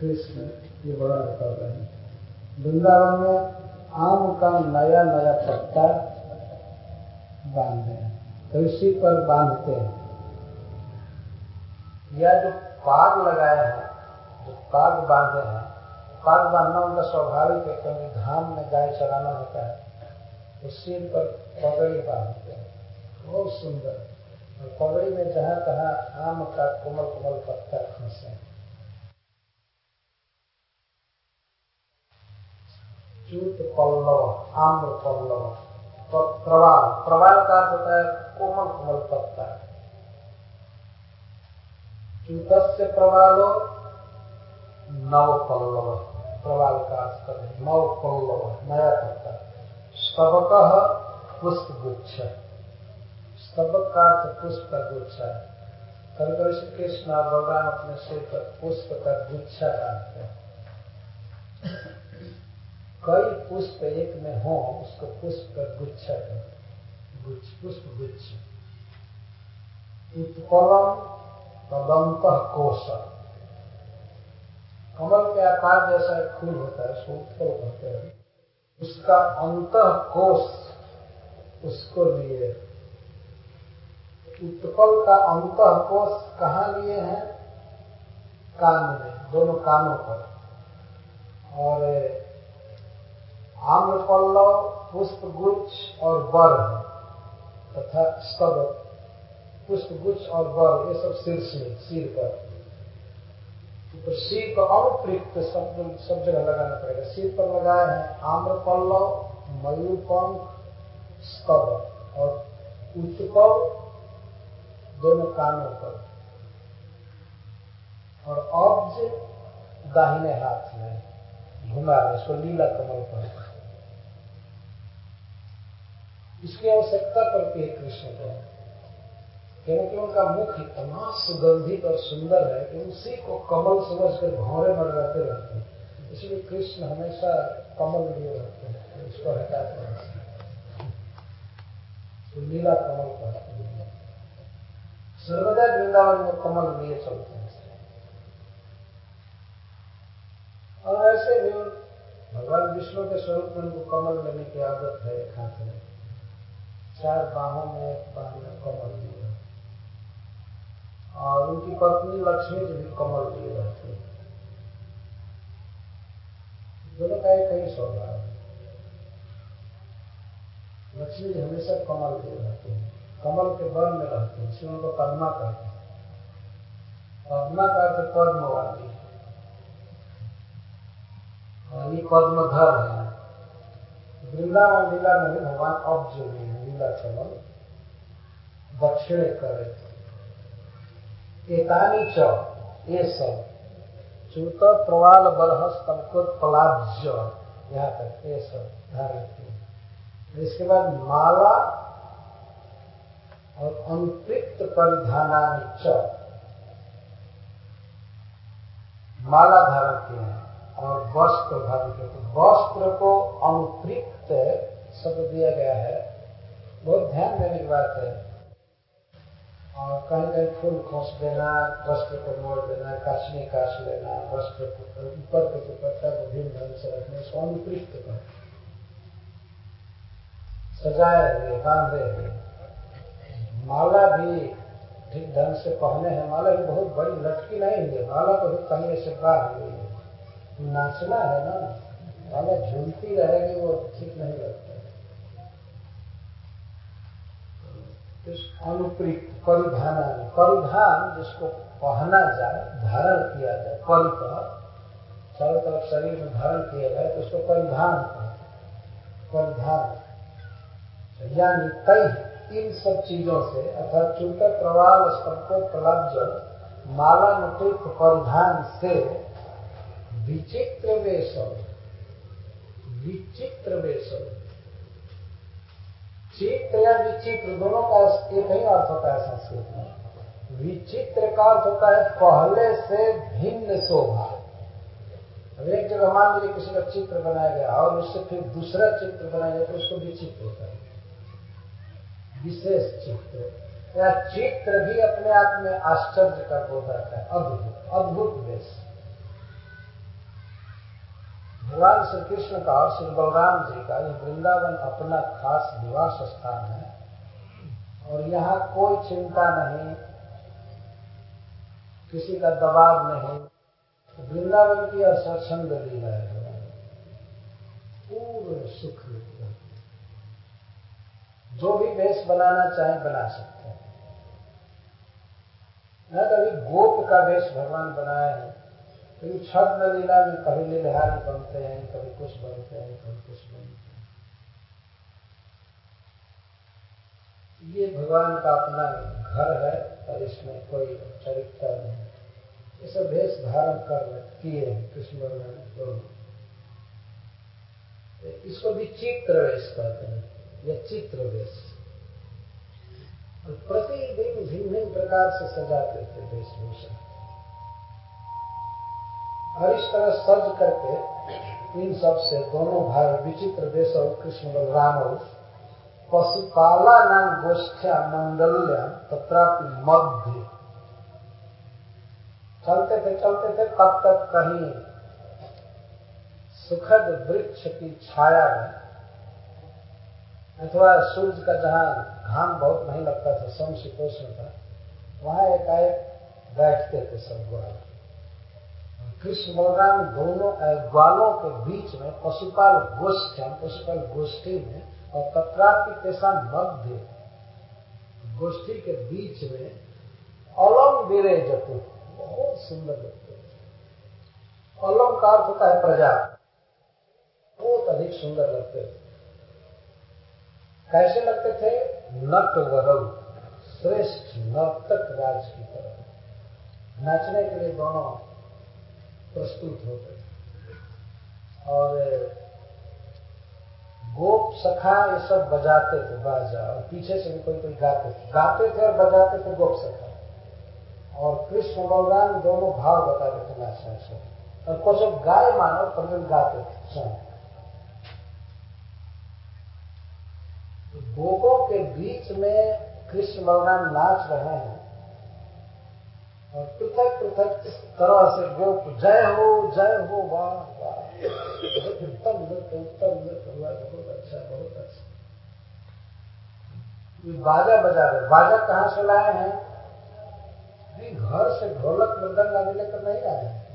कृष्ण ये वर्णन कर रहे हैं। वृंदावन में आम का नया नया पत्ता बांधे हैं। तो पर बांधते हैं। या जो पाग लगाए हैं, जो पाग बांधे हैं पाग बांधना उनका स्वाभाविक है, क्योंकि धाम में गाय चराना होता है। तो सिर पर पगड़ी बांधते हैं। बहुत सुंदर। और पगड़ी में जहाँ तहाँ आम का कोमल कोमल पत्ता फंसे चूत पल्लव आम्र पल्लव प- प्रवाल प्रवाल का अर्थ होता है कोमल कोमल पत्ता चूतस्य प्रवालो नव पल्लव प्रवाल का अर्थ करें नव पल्लव नया पत्ता स्तबक पुष्प गुच्छ स्तबक का अर्थ पुष्प का गुच्छ है कभी कभी श्री कृष्ण और भगवान अपने सिर पर पुष्प का गुच्छा बांधते हैं कई पुष्प एक में हो, उसको पुष्प गुच्छा कहते पुष्प गुच्छ। उत्पलम तदंत कोश। कमल के आकार जैसा एक फूल होता है, उसको उत्पल कहते हैं। उसका अंत कोश, उसको लिए। उत्पल का अंत कोश कहाँ लिए हैं? कान में, दोनों कानों पर। और आम्रपल्लव पुष्प गुच्छ और है तथा स्तब। पुष्प गुच्छ और बर ये सब सिर से, सिर पर। तो सिर को अनुपृक्त सब सब जगह लगाना पड़ेगा। सिर पर लगाए हैं आम्रपल्लव मयूरपंख स्तब और उत्पल, दोनों कानों पर। और अब्ज दाहिने हाथ में, घुमा इसको लीला कमल पर। इसकी आवश्यकता पड़ती है कृष्ण को। क्योंकि उनका मुख इतना सुगंधित और सुंदर है कि उसी को कमल समझकर भौरे में रहते रहते हैं। इसलिए कृष्ण हमेशा कमल लिए रहते हैं, उसको हटाते हैं। तो लीला कमल कहते हैं। सर्वदा वृंदावन में कमल लिए चलते हैं। और ऐसे भी भगवान विष्णु के स्वरूप में उनको कमल लेने की आदत है हाथ में चार बाहों में एक में कमल लिए और उनकी पत्नी लक्ष्मी जी भी कमल लिए रहती दोनों का एक ही स्वभाव लक्ष्मी जी हमेशा कमल लिए रहते हैं। कमल के वन में रहते हैं, इसलिए उनको पद्मा कहते हैं। पद्मा का अर्थ पद्म वाली पद्मधर है। वृंदावन लीला में भी भगवान अब जो भी कमल दक्षिणे करे एतानी च सब, चूत प्रवाल बरहस तमकुत पलाज्य, यहाँ तक, ये सब धारण किए इसके बाद माला और अनुपृक्त परिधानानि च, माला धारण किए हैं और वस्त्र धारण किए तो वस्त्र को अनुपृक्त शब्द दिया गया है। बहुत ध्यान देने की बात है। और कहीं कहीं फूल खोस देना, वस्त्र को मोड़ देना काशनी काश लेना, वस्त्र को ऊपर के दुपट्टा को भिन्न ढंग से रखने, इसको अनुपृष्ट कर। सजाए हुए, बांधे हुए। माला भी ठीक ढंग से पहने हैं। माला भी बहुत बड़ी लटकी नहीं हुई माला को भी पहले से बाँध हुई है। नाचना है ना। माला झूलती रहेगी, वो ठीक नहीं लगता। अनुप्रीत परिधान परिधान जिसको पहना जाए, धारण किया जाए परि पर, चारों तरफ़ शरीर में धारण किया जाए तो उसको परिधान परिधान यानी कई इन सब चीज़ों से, अर्थात चूकर प्रवाल स्पर्को प्रलब्ज माला परिधान से विचित्र वेशम विचित्र वेशम चित्र या विचित्र दोनों का एक ही अर्थ होता है संस्कृत में। विचित्र का अर्थ होता है पहले से भिन्न शोभा। अब एक जगह मान लीजिए किसी का चित्र बनाया गया और उससे फिर दूसरा चित्र बनाया गया तो उसको विचित्र होता है। विशेष चित्र। या चित्र भी अपने आप में आश्चर्य का बोधाता है। अद्भुत अद्भुत वेश। भगवान श्री कृष्ण का और श्री बलराम जी का यह वृंदावन अपना खास निवास स्थान है। और यहाँ कोई चिंता नहीं, किसी का दबाव नहीं। वृंदावन की असछंद लीला है पूर्ण सुख जो भी वेश बनाना चाहे बना सकते हैं। न कभी गोप का वेश भगवान बनाया है लेकिन छठ लीला में कभी लीलहारी बनते हैं, कभी कुछ बनते हैं, कभी कुछ बनते हैं। ये भगवान का अपना घर है और इसमें कोई औपचारिकता नहीं। ये सब वेश धारण कर किए हैं, कृष्ण भगवान दोनों इसको भी चित्र वेश कहते हैं, या चित्र वेश। प्रतिदिन भिन्न भिन्न प्रकार से सजाते थे वेशभूषा। और इस तरह सज करके इन सबसे दोनों भाई, विचित्र देश और कृष्ण बलराम और पशुपाला नाम गोष्ठ्या मंडल्या तथापि मध्य। चलते थे चलते थे, तब तक कहीं सुखद वृक्ष की छाया में अथवा सूर्य का जहाँ घाम बहुत नहीं लगता था समशीतोष्ण था, वहाँ एकाएक बैठते थे सब ग्वाल कृष्ण बलराम दोनों ग्वालों के बीच में, पशुपाल गोष्ठ पशुपाल गोष्ठी में और तत्रापि तेसा मध्य गोष्ठी के बीच में अलम विरे जतु बहुत सुंदर लगते अलम का अर्थ होता है प्रजा। बहुत अधिक सुंदर लगते थे कैसे लगते थे? नट वरव श्रेष्ठ नर्तक राज की तरह नाचने के लिए दोनों प्रस्तुत होते और, गोप, सखा, ये सब बजाते थे, बाजा। और पीछे से भी कोई कोई गाते थे। गाते थे और बजाते थे गोप, सखा। और कृष्ण बलराम दोनों भाव बताते थे नाचने से। और कुछ गाय मानो, पर गाते थे। स्वयं गोपों के बीच में कृष्ण, बलराम नाच रहे हैं। और पृथक पृथक तरह से गोप, जय हो जय हो, वाह वाह। उत्तम नृत्य उत्तम नृत्य हुआ बहुत अच्छा बहुत अच्छा। ये बाजा बजा रहे बाजा कहाँ से लाए हैं? नहीं, घर से ढोलक मृदंग आदि लेकर नहीं हैं।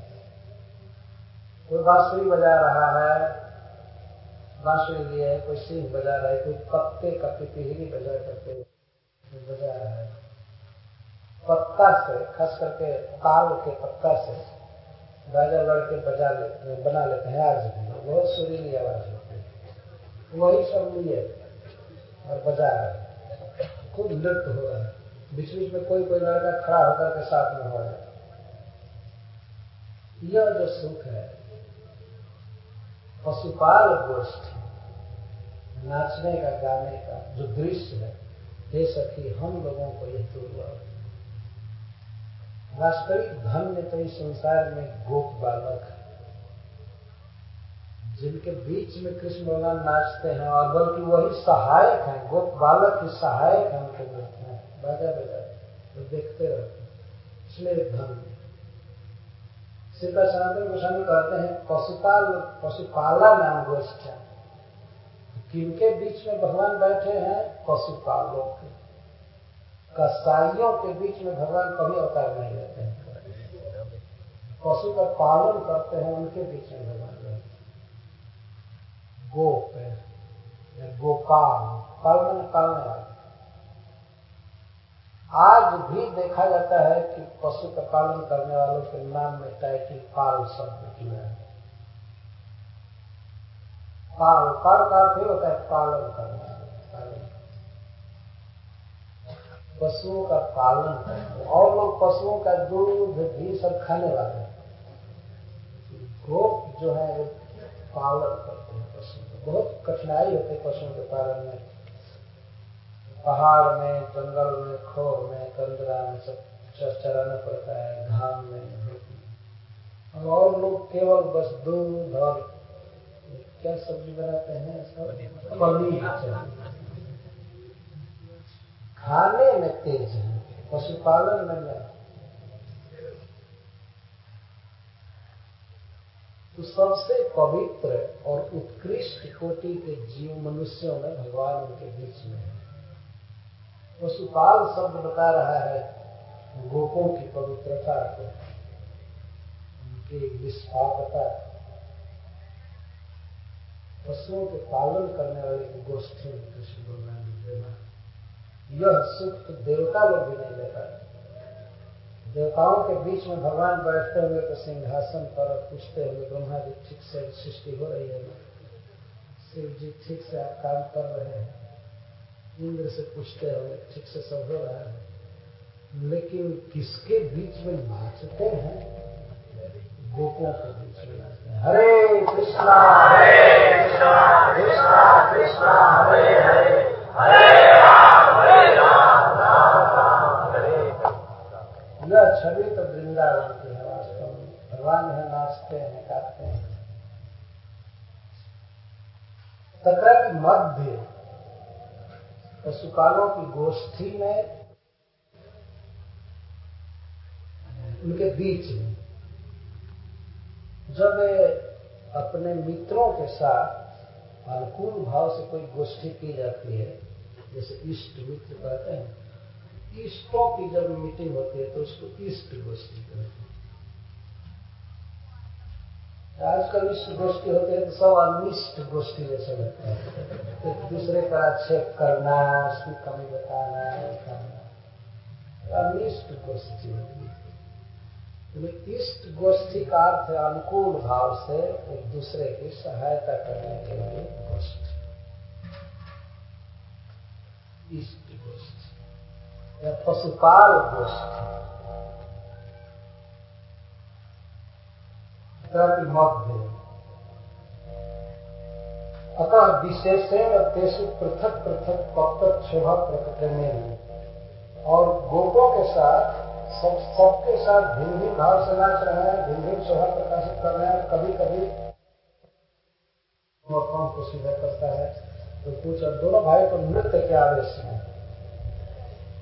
कोई बांसुरी बजा रहा है, बांसुरी लिए कोई सिंह बजा रहा है, कोई पत्ते का पिपीहरी बजा करके बजा रहा है। पत्ता से, खास करके ताल के पत्ता से बाजा लड़के बजा ले, बना लेते हैं आज भी बहुत सुरीली आवाज़ होती है। वही सब लिए और बजा रहे खूब नृत्य हो रहा है। बीच बीच में कोई कोई लड़का खड़ा होकर के साथ में हो जाए यह जो सुख है, पशुपाल गोष्ठ, नाचने का, गाने का जो दृश्य है, ये सखी हम लोगों को यह दुर्लभ वास्तविक धन्य तो इस संसार में गोप बालक जिनके बीच में कृष्ण भगवान नाचते हैं और बल्कि वही सहायक हैं, गोप बालक ही सहायक हैं उनके नृत्य में। बाजा, बजा तो देखते रहते इसलिए धन। सीता सनातन गोस्वामी कहते हैं, पशुपाल, पशुपाला नाम गोष्ठा किनके बीच में भगवान बैठे हैं? पशुपालों के कसाईयों के बीच में भगवान कभी अवतार नहीं लेते हैं। पशु का पालन करते हैं, उनके बीच में भगवान रहते गोप गोपाल पालन पालने वाले आज भी देखा जाता है कि पशु का पालन करने वालों के नाम में टाइटिल पाल शब्द किया है पाल पाल का अर्थ होता है पालन करना पालन पशुओं का पालन करना और लोग पशुओं का दूध भी सब खाने वाले गोप जो है पालन करते हैं पशुओं का। बहुत कठिनाई होती है पशुओं के पालन में। पहाड़ में जंगल में खोर में कंदरा में सब चराना पड़ता है घाम में और लोग केवल बस दूध और क्या सब्ज़ी बनाते हैं? सब पनीर। खाने में तेज है पशुपालन में नहीं। तो सबसे पवित्र और उत्कृष्ट कोटि के जीव मनुष्यों में भगवान उनके बीच में है। पशुपाल शब्द बता रहा है गोपों की पवित्रता को। उनकी निष्पापता पशुओं के पालन करने वाले गोष्ठी कृष्ण भगवान देना। यह सुख देवता लोग भी नहीं ले पाए देवताओं के बीच में भगवान बैठते हुए तो सिंहासन पर पूछते हुए ब्रह्मा जी, ठीक से सृष्टि हो रही है शिव जी, ठीक से आप काम कर रहे हैं। इंद्र से पूछते हुए, ठीक से सब हो रहा है। लेकिन किसके बीच में नाचते हैं? गोपों के बीच में नाचते हैं। हरे कृष्णा हरे कृष्णा कृष्णा कृष्णा, हरे हरे हरे राम। यह छवि तो वृंदावन की है, वास्तव में। भगवान है, नाचते हैं, गाते हैं। तथा की मध्य पशुपालों की गोष्ठी में, उनके बीच में, जब अपने मित्रों के साथ अनुकूल भाव से कोई गोष्ठी की जाती है जैसे इष्ट मित्र कहते हैं। इष्टों की जब मीटिंग होती है तो उसको इष्ट गोष्ठी कहते हैं। आजकल इष्ट गोष्ठी होती है तो सब अनिष्ट गोष्ठी जैसे लगता है। एक दूसरे का चेक करना, उसकी कमी बताना करना। अनिष्ट गोष्ठी होती है। इष्ट गोष्ठी का अर्थ अनुकूल भाव से एक दूसरे की सहायता करने के लिए गोष्ठी। इष्ट गोष्ठी या पशुपाल गोष्ठी मध्य अतः विशेषण तेसु पृथक पृथक पक्त शोभा प्रकटने। और गोपों के साथ, सब, सबके साथ भिन्न भिन्न भाव से नाच रहे हैं, भिन्न भिन्न शोभा प्रकाशित कर रहे हैं कभी कभी कौन को सीधा करता है। तो और दोनों भाई को नृत्य के आवेश में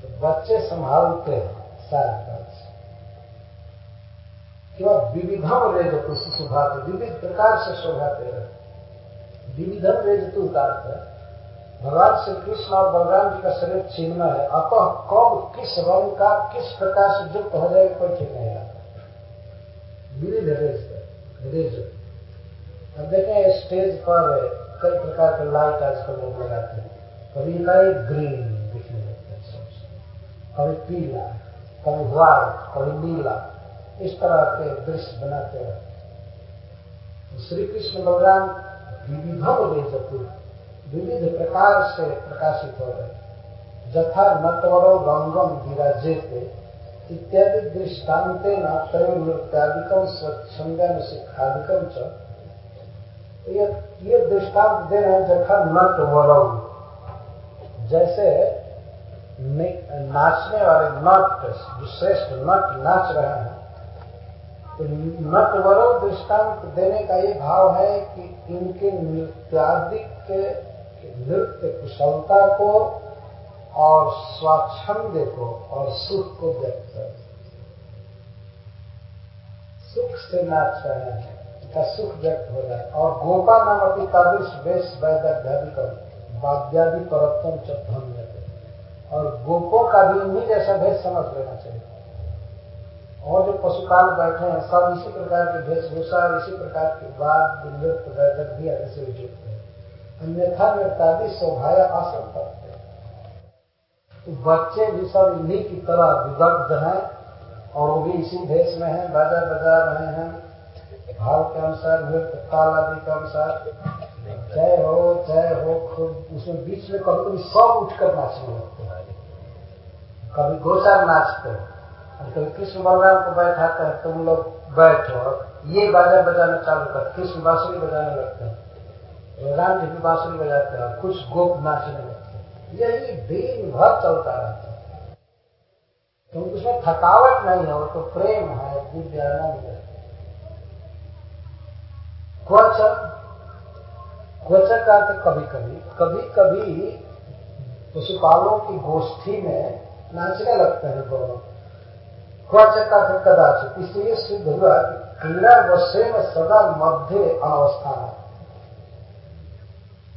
तो बच्चे संभालते हैं सारे कार्य केवल विविधम रेजतु सुभाते विविध प्रकार से शोभाते रहे विविधम रेजतु का अर्थ है। भगवान श्री कृष्ण और बलराम जी का शरीर चिन्ह है। अतः कब, किस रंग का, किस प्रकार से युक्त हो जाएगा कोई ठीक नहीं आता विविध रेज रेज। अब देखें स्टेज पर कई प्रकार के लाइट आजकल लोग लगाते हैं। कभी लाइट ग्रीन दिखने लगता है सबसे। कभी पीला कभी व्हाइट कभी नीला, इस तरह के दृश्य बनाते हैं। श्री कृष्ण बलराम विविधम रेजतु विविध प्रकार से प्रकाशित हो रहे जथा नटवरो रंगम विराजेते, इत्यादि दृष्टान्ते न त्रय नृत्यादिकम स्वच्छंदन शिक्षादिकम च ये दृष्टांत दे रहे हैं जथा नट वरम जैसे नाचने वाले नट जो श्रेष्ठ नट नाच रहे हैं तो नट नटवरो दृष्टांत देने का ये भाव है कि इनके नृत्यादिक के नृत्य कुशलता को और स्वाच्छंद्य को और सुख को व्यक्त कर सुख से नाच रहे हैं। उनका सुख व्यक्त हो जाए और गोपा नाम अपनी तादृश वेश वैदर्भिकम वाद्यादि परत्तम चम और गोपों का भी इन्हीं जैसा भेष समझ लेना चाहिए। और जो पशुपाल बैठे हैं, सब इसी प्रकार के वेशभूषा इसी प्रकार के वाद नृत्य वैदक भी आदि से युक्त है। अन्यथा नृत्यादि शोभाया असंपत्त है। तो बच्चे भी सब इन्हीं की तरह विदग्ध हैं, और वो भी इसी भेष में है बाजा बजा रहे हैं। भाव के अनुसार, नृत्य ताल आदि के अनुसार, जय हो जय हो, खुद उसमें बीच में कभी कभी सब उठकर नाचने लगते हैं। कभी गोचार नाचते हैं और कभी कृष्ण बलराम को बैठाते हैं, तुम लोग बैठो ये बाजा बजाना चालू कर, कृष्ण बांसुरी बजाने लगते हैं, राम जी भी बांसुरी बजाते हैं कुछ गोप नाचने लगते हैं। यही दिन भर चलता रहता है। तो उसमें थकावट नहीं है वो तो प्रेम है दिव्यानंद है। क्वच क्वच का अर्थ कभी कभी कभी कभी पशुपालों की गोष्ठी में नाचने लगते हैं दोनों। क्वच का अर्थ कदाचित, इसलिए सिद्ध हुआ कि क्रीड़ा वश्य में सदा मध्य अवस्थान है।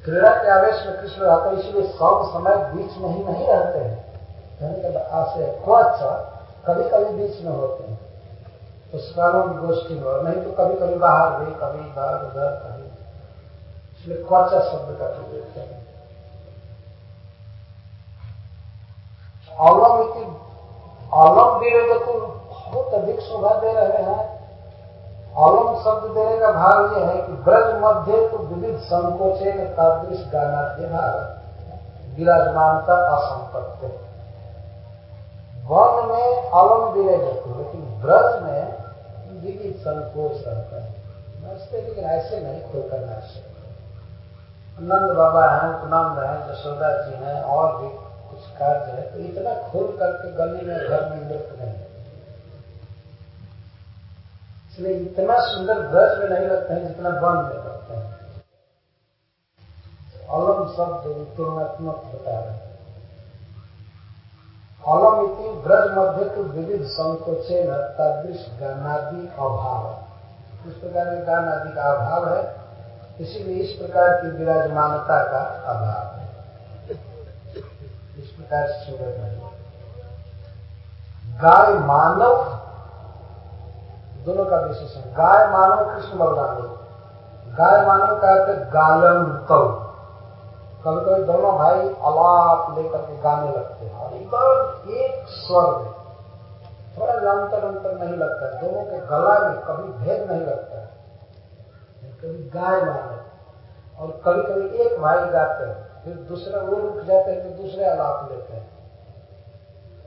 क्रीड़ा के आवेश में कृष्ण रहते हैं, इसलिए सब समय बीच में ही नहीं रहते हैं। आशय क्वच कभी कभी बीच में होते हैं। पुस्तकालों की गोष्ठी और नहीं तो कभी कभी बाहर भी, कभी इधर, उधर कभी इसलिए क्वचा शब्द का प्रयोग करें औलम औलम विरोधक बहुत अधिक शोभा दे रहे हैं। औलम शब्द देने का भाव यह है कि ब्रज मध्य तो विविध संकोचे तादृश गाना के भाव विराजमानता असंपत्ति। वन में अलम विरय लेकिन ब्रज में विविध संकोच रहता है। नाचते लेकिन ऐसे नहीं खुल कर नाच सकते नंद बाबा हैं, उपनंद हैं यशोदा जी हैं, और भी कुछ कार्य है तो इतना खुल करके गली में घर में नृत्य नहीं इसलिए इतना सुंदर ब्रज में नहीं लगते हैं जितना वन में लगते हैं। अलम शब्द तुलनात्मक रहे हैं। अलम इति ब्रज मध्य तो विविध संकोचे न तदृश गानादि अभाव। इस प्रकार के गान आदि का अभाव है। इसीलिए इस प्रकार की विराजमानता का अभाव है। इस प्रकार से नहीं गाय मानव, दोनों का विशेषण। गाय मानव कृष्ण बलराम गाय मानव का अर्थ गायन कौ कभी कभी दोनों भाई अलाप लेकर के गाने लगते हैं। और एकदम एक स्वर में थोड़ा अंतर अंतर नहीं लगता है। दोनों के गला में कभी भेद नहीं लगता है। कभी गाय माने और कभी कभी एक भाई गाते हैं, फिर दूसरा वो रुक जाते हैं तो दूसरे अलाप लेते हैं।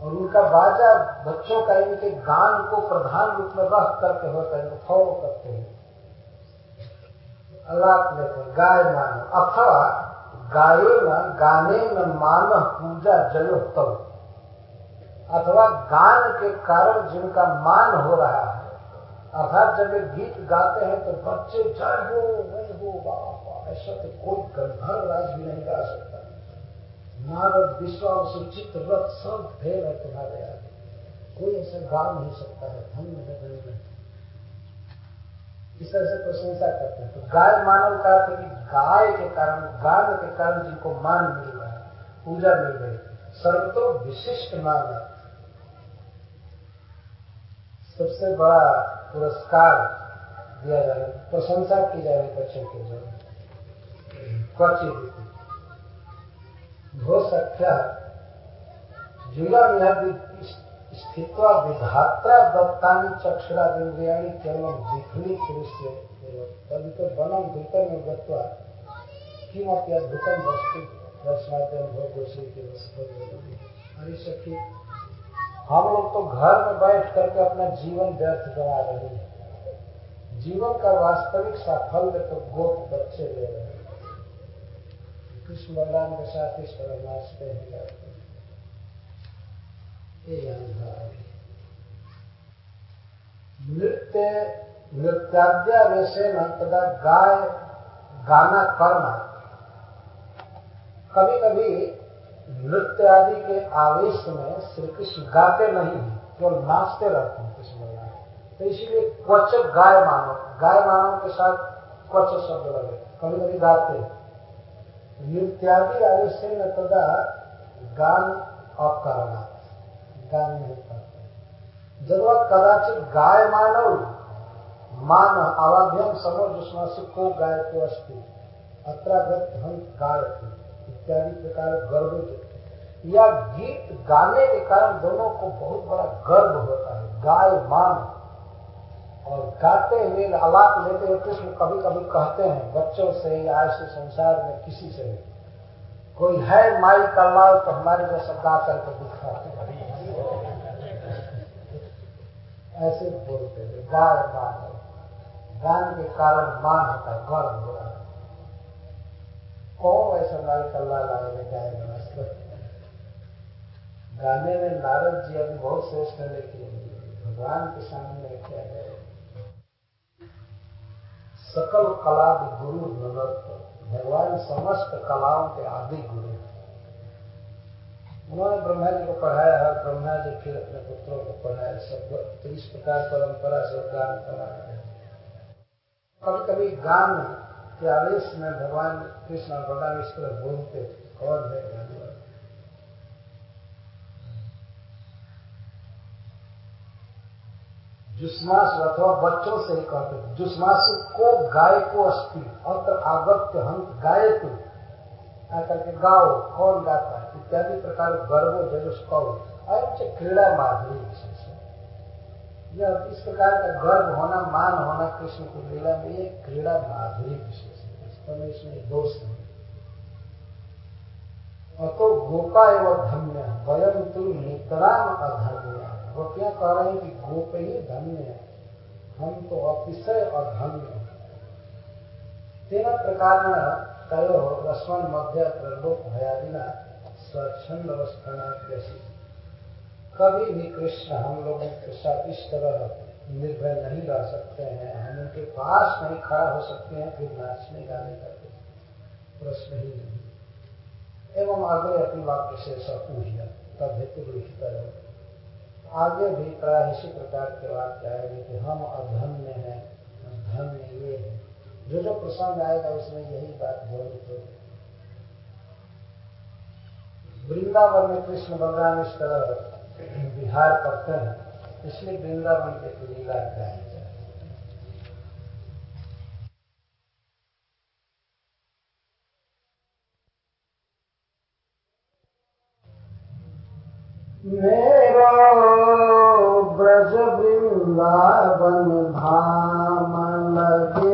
और उनका बाजा बच्चों का, इनके गान को प्रधान रूप में रख करके होता है फॉलो करते हैं। अलाप लेते हैं, गाय मानो अथवा गाये न गाने न मान पूजा जयो तब अथवा गान के कारण जिनका मान हो रहा है, अर्थात जब वे गीत गाते हैं तो बच्चे जय हो, वही हो बाबा ऐसा तो कोई गंधर्व राज भी नहीं गा सकता। नारद विश्वास सुचित रथ सब फेल है तुम्हारे आगे। कोई ऐसा गा नहीं सकता है, धन्य है, धन्य इस तरह से प्रशंसा करते हैं। तो गाय मानव का अर्थ कि गाय के कारण गान के कारण जिनको मान मिल रहा है, पूजा मिल रही सर्वतो विशिष्ट मान है। सबसे बड़ा पुरस्कार दिया जा रहा है, प्रशंसा की जा रही बच्चों के जो क्वचित हो सकता जुला में स्थित्वा विधात्रा दत्तानी चक्षुरादिंद्रियाणी केवल विफली पुरुष से तभी तो बनम भूतम में गत्वा किमपि अद्भुतम वस्तु दर्शनाते अनुभव गोश्री के अरे सखी हम लोग तो घर में बैठ करके अपना जीवन व्यर्थ बना रहे हैं। जीवन का वास्तविक साफल्य तो गोप बच्चे ले रहे हैं। कृष्ण बलराम के साथ इस तरह नाचते हैं। नृत्य नृत्याद्यावेश न तदा गाय, गाना करना। कभी कभी नृत्य आदि के आवेश में श्री कृष्ण गाते नहीं केवल नाचते रहते हैं कृष्ण तो इसीलिए क्वच गाय मानव गाय मानव के साथ क्वच शब्द लगे। कभी कभी गाते नृत्यादि आवेश न तदा गान अकरणा गान नहीं करते वह कदाचित गाय मानव मान आवाभ्यम समो दुष्मासु को गाय को अस्थि अत्रागत हम गाय इत्यादि प्रकार गर्व या गीत गाने के कारण दोनों को बहुत बड़ा गर्व होता है, गाय मान और गाते हुए आलाप लेते हुए कृष्ण कभी कभी कहते हैं, बच्चों से या ऐसे संसार में किसी से कोई है माई का लाल तो हमारे जैसा गा करके दिखाते ऐसे बोलते थे गाय मान गान के कारण मान होता गर्व हो रहा है कौन ऐसा लाल आएगा गाय गाने में नारद जी अभी बहुत श्रेष्ठ है, लेकिन भगवान के सामने क्या है सकल कला गुरु ननद भगवान समस्त कलाओं के आदि गुरु उन्होंने ब्रह्मा जी को पढ़ाया है ब्रह्मा जी फिर अपने पुत्रों को पढ़ाया सब तो इस प्रकार परंपरा से गान है कभी कभी गान के आवेश में भगवान कृष्ण और भगवान इस तरह बोलते कौन है गाने जुस्मास अथवा बच्चों से ही कहते जुस्मासु को गाय को अस्थि अंत आगत्य हंत गाय तू आकर के गाओ कौन गाता है इत्यादि प्रकार गर्वो जजुष कौ अयम क्रीड़ा माधुरी विशेष। यह इस प्रकार का गर्व होना, मान होना, कृष्ण को लीला में ये क्रीड़ा माधुरी विशेष। है में इसमें दोष नहीं। अतो गोपा एवं धन्य वयम तु नितराम अधन्य गोपियाँ कह रहे हैं कि गोप ही धन्य है। हम तो अतिशय अधन्य हैं। तेना प्रकार तयो रस्वन, मध्य, प्रलोक, भयादिना स्वच्छंद अवस्थानाभ्यसी कभी भी कृष्ण हम लोगों के साथ इस तरह निर्भय नहीं रह सकते हैं। हम उनके पास नहीं खड़ा हो सकते हैं, फिर नाचने गाने का प्रश्न ही नहीं। एवं आगे अपनी वाक्य से सब पूछिया तब हेतु लिखित आगे भी प्राय इसी प्रकार के वाक्य आएँगे कि हम अधन्य हैं धन्य ये है। जो जो प्रसंग आएगा उसमें यही बात वर्णित होगी वृंदावन में कृष्ण बलराम इस तरह विहार करते हैं, इसलिए वृंदावन के लीला गाई जाए मेरो ब्रज वृंदावन धाम लगे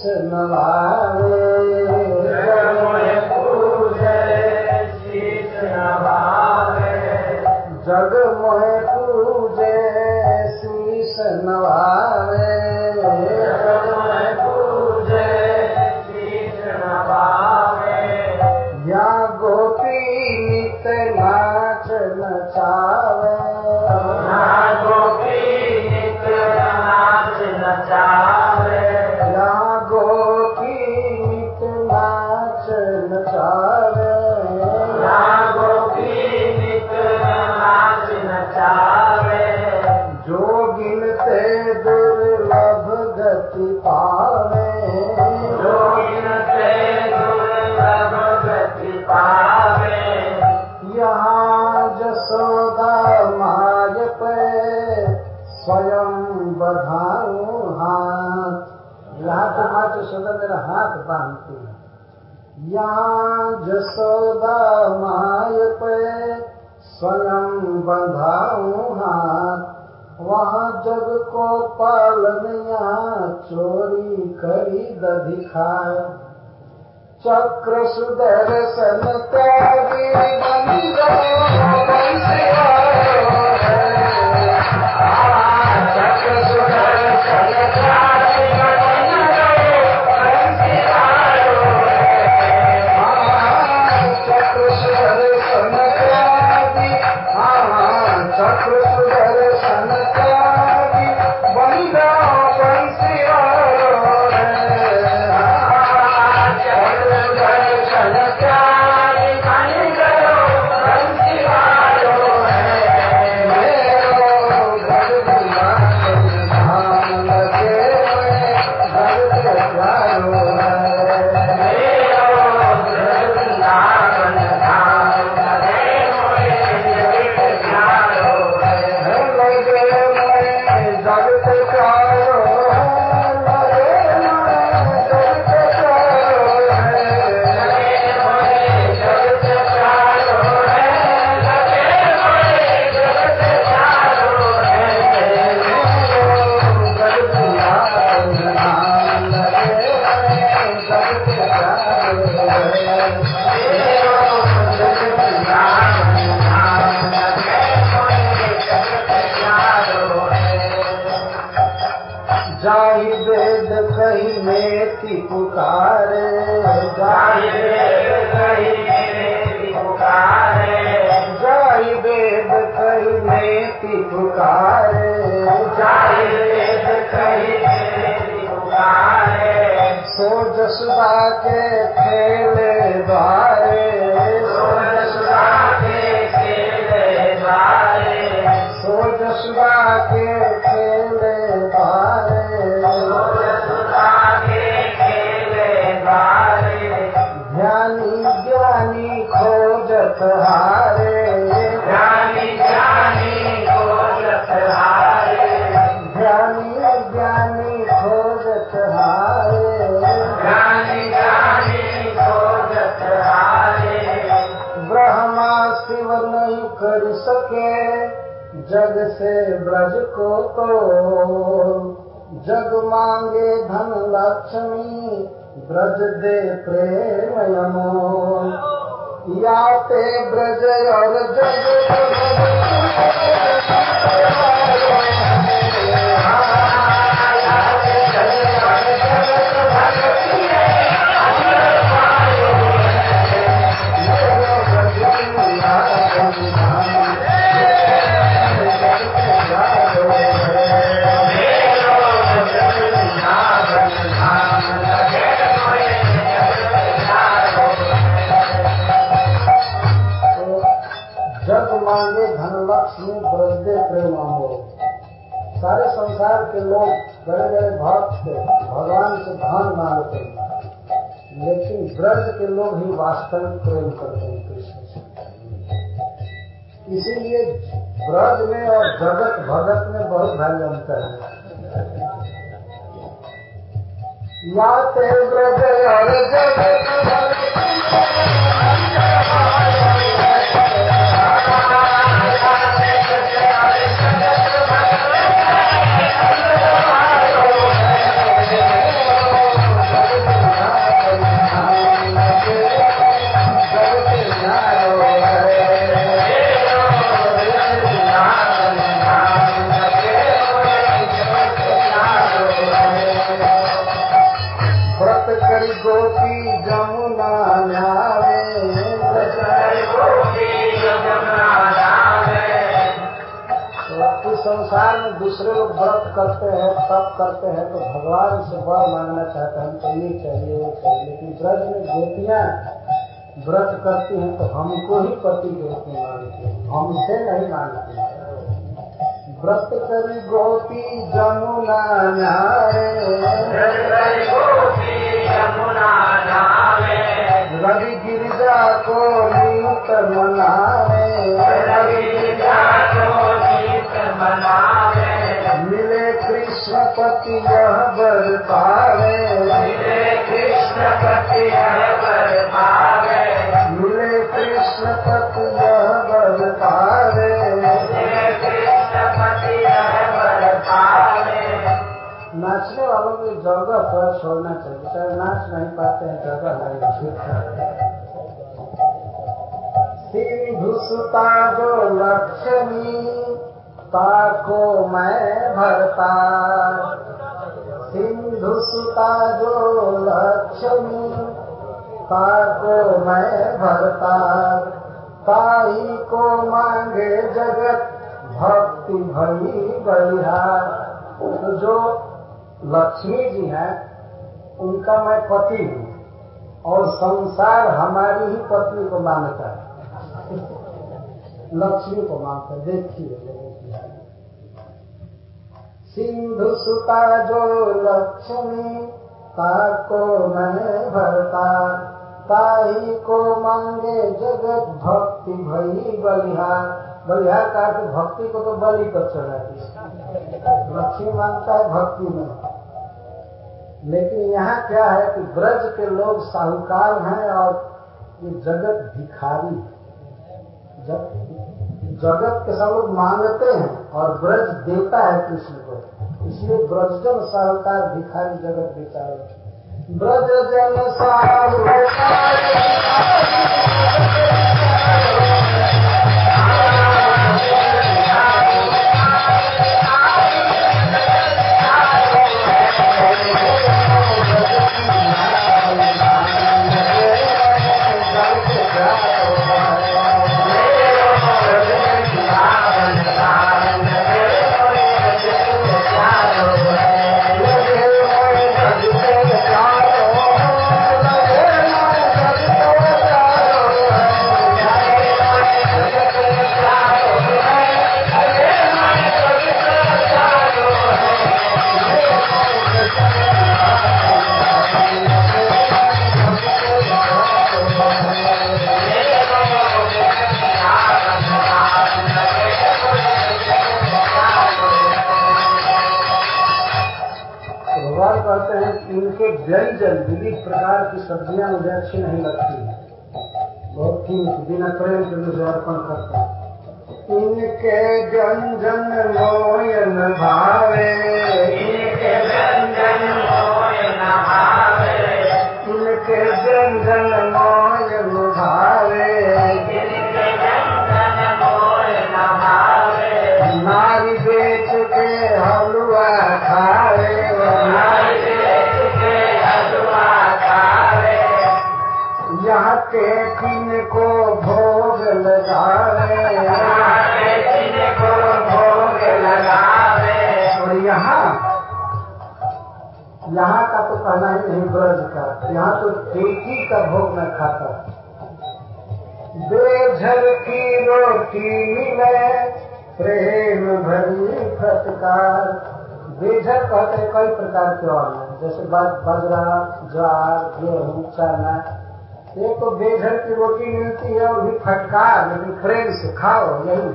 Krishna सो सुधा के खेले द्वारे सो सुधा के खेले द्वारे सोन सुधा के खेले द्वारे ज्ञानी ज्ञानी खोजत हारे ब्रज दे प्रेम यमो या ते ब्रज और जग संसार के लोग बड़े बड़े भक्त थे भगवान से धन मांगते हैं। लेकिन ब्रज के लोग ही वास्तविक प्रेम करते हैं, कृष्ण से। इसीलिए ब्रज में और जगत भगत में बहुत भारी अंतर है। या ते ब्रज और जगत व्रत दूसरे लोग व्रत करते हैं, तप करते हैं तो भगवान से वर मांगना चाहते हैं हमको ये चाहिए वो चाहिए। लेकिन ब्रज में गोपियाँ व्रत करती हैं तो हमको ही पति के रूप में मांगती हैं। हमसे नहीं मांगती हैं। व्रत करी गोपी जमुना न्यारे रवि गिरिजा को नीत मनावे। मिले कृष्ण पति यह बर पावे मिले कृष्ण पति बर पावे नाचने वालों की जगह पर छोड़ना चाहिए। चाहे नाच नहीं पाते हैं जगह नहीं सिंधु सुता जो लक्ष्मी ताको मैं भरता। सिंधु सुता जो लक्ष्मी ताको मैं भरता। ताई को मांगे जगत, भक्ति बलिहार तो जो लक्ष्मी जी हैं, उनका मैं पति हूँ, और संसार हमारी ही पत्नी को मानता है। लक्ष्मी को मानता है। देखिए। सिंधु सुता जो लक्ष्मी ताको मैं भरता। ताही को मांगे जगत भक्ति भई बलिहार। बलिहार का अर्थ भक्ति को तो बलि पर चढ़ाती लक्ष्मी माँगता है भक्ति में लेकिन यहाँ क्या है कि ब्रज के लोग साहूकार हैं और ये जगत भिखारी जग, जगत के सब लोग मांगते हैं और ब्रज देता है कृष्ण को। इसलिए ब्रजजन सहकार भिखारी जगत बेचारे। ब्रज जन सब्ज़ियाँ मुझे अच्छी नहीं लगती। बहुत कीमती बिना प्रेम के मुझे अर्पण करता। इनके जन मोयन भावे। इनके जन मोयन भावे। इनके जन मोयन के किन को भोग लगावे। और यहाँ यहाँ का तो कहना ही नहीं ब्रज का यहाँ तो टेकी का भोग में खाता बेझर की रोटी मिले, प्रेम भरी फटकार। बेझर कहते कई प्रकार के अन्न जैसे बाजरा, ज्वार, गेहूँ, चना। एक तो बेझर की रोटी मिलती है और भी फटकार, लेकिन प्रेम से खाओ यही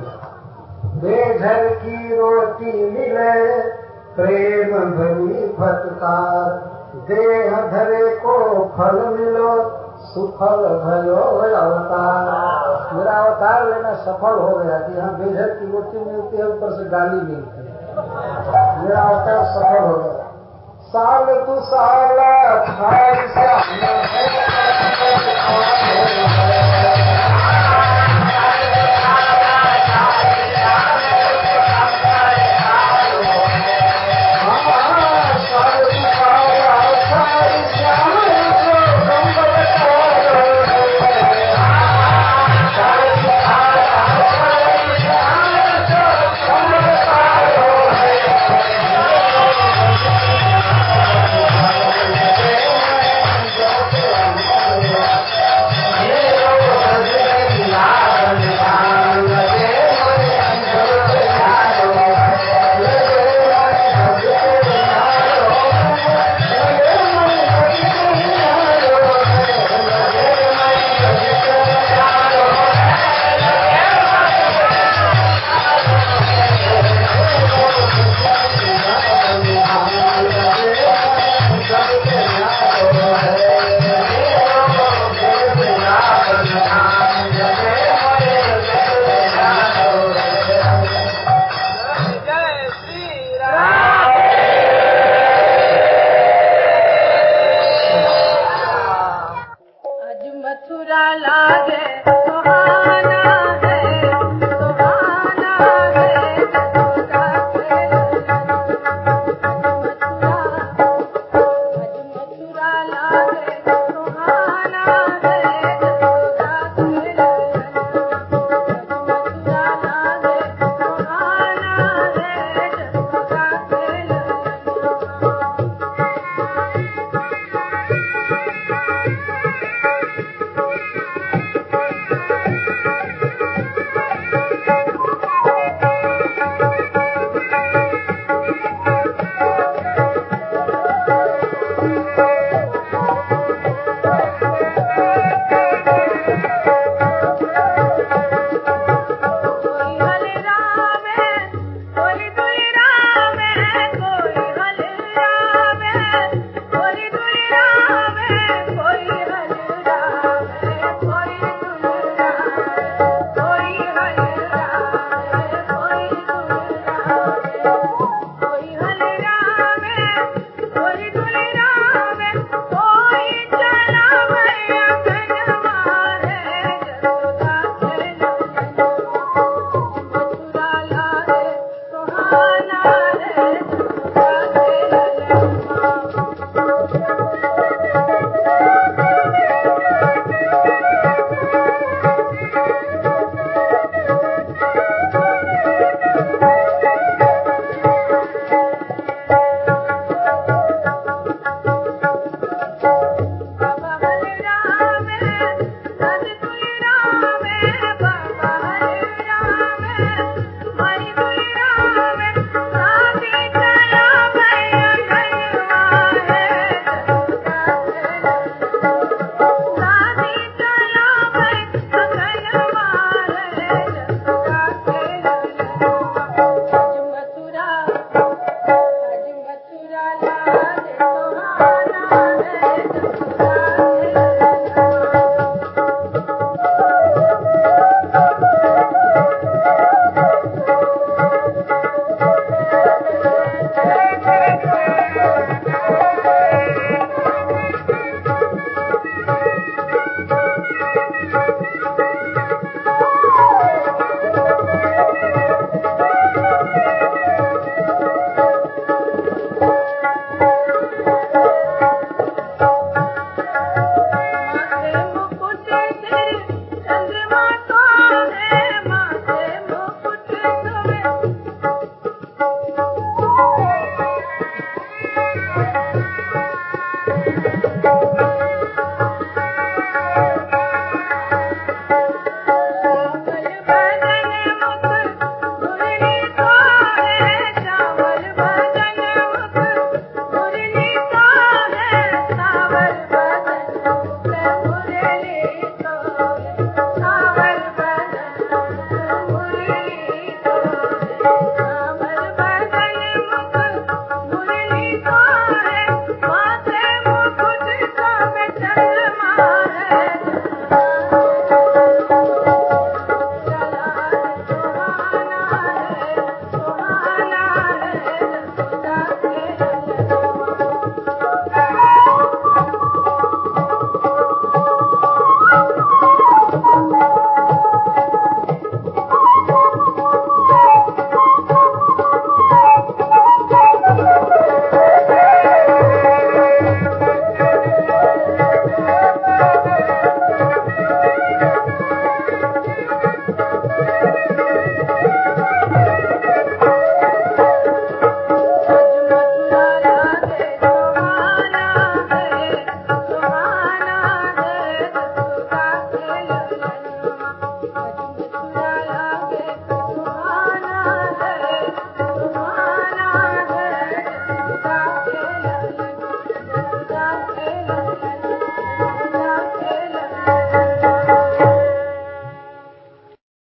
बेझर की रोटी मिले, प्रेम भरी फटकार। देह धरे को फल मिलो, सुफल भयो अवतार। मेरा अवतार लेना सफल हो गया कि यहाँ बेझर की रोटी मिलती है, ऊपर से गाली मिलती है। मेरा अवतार सफल हो गया। साल तू साल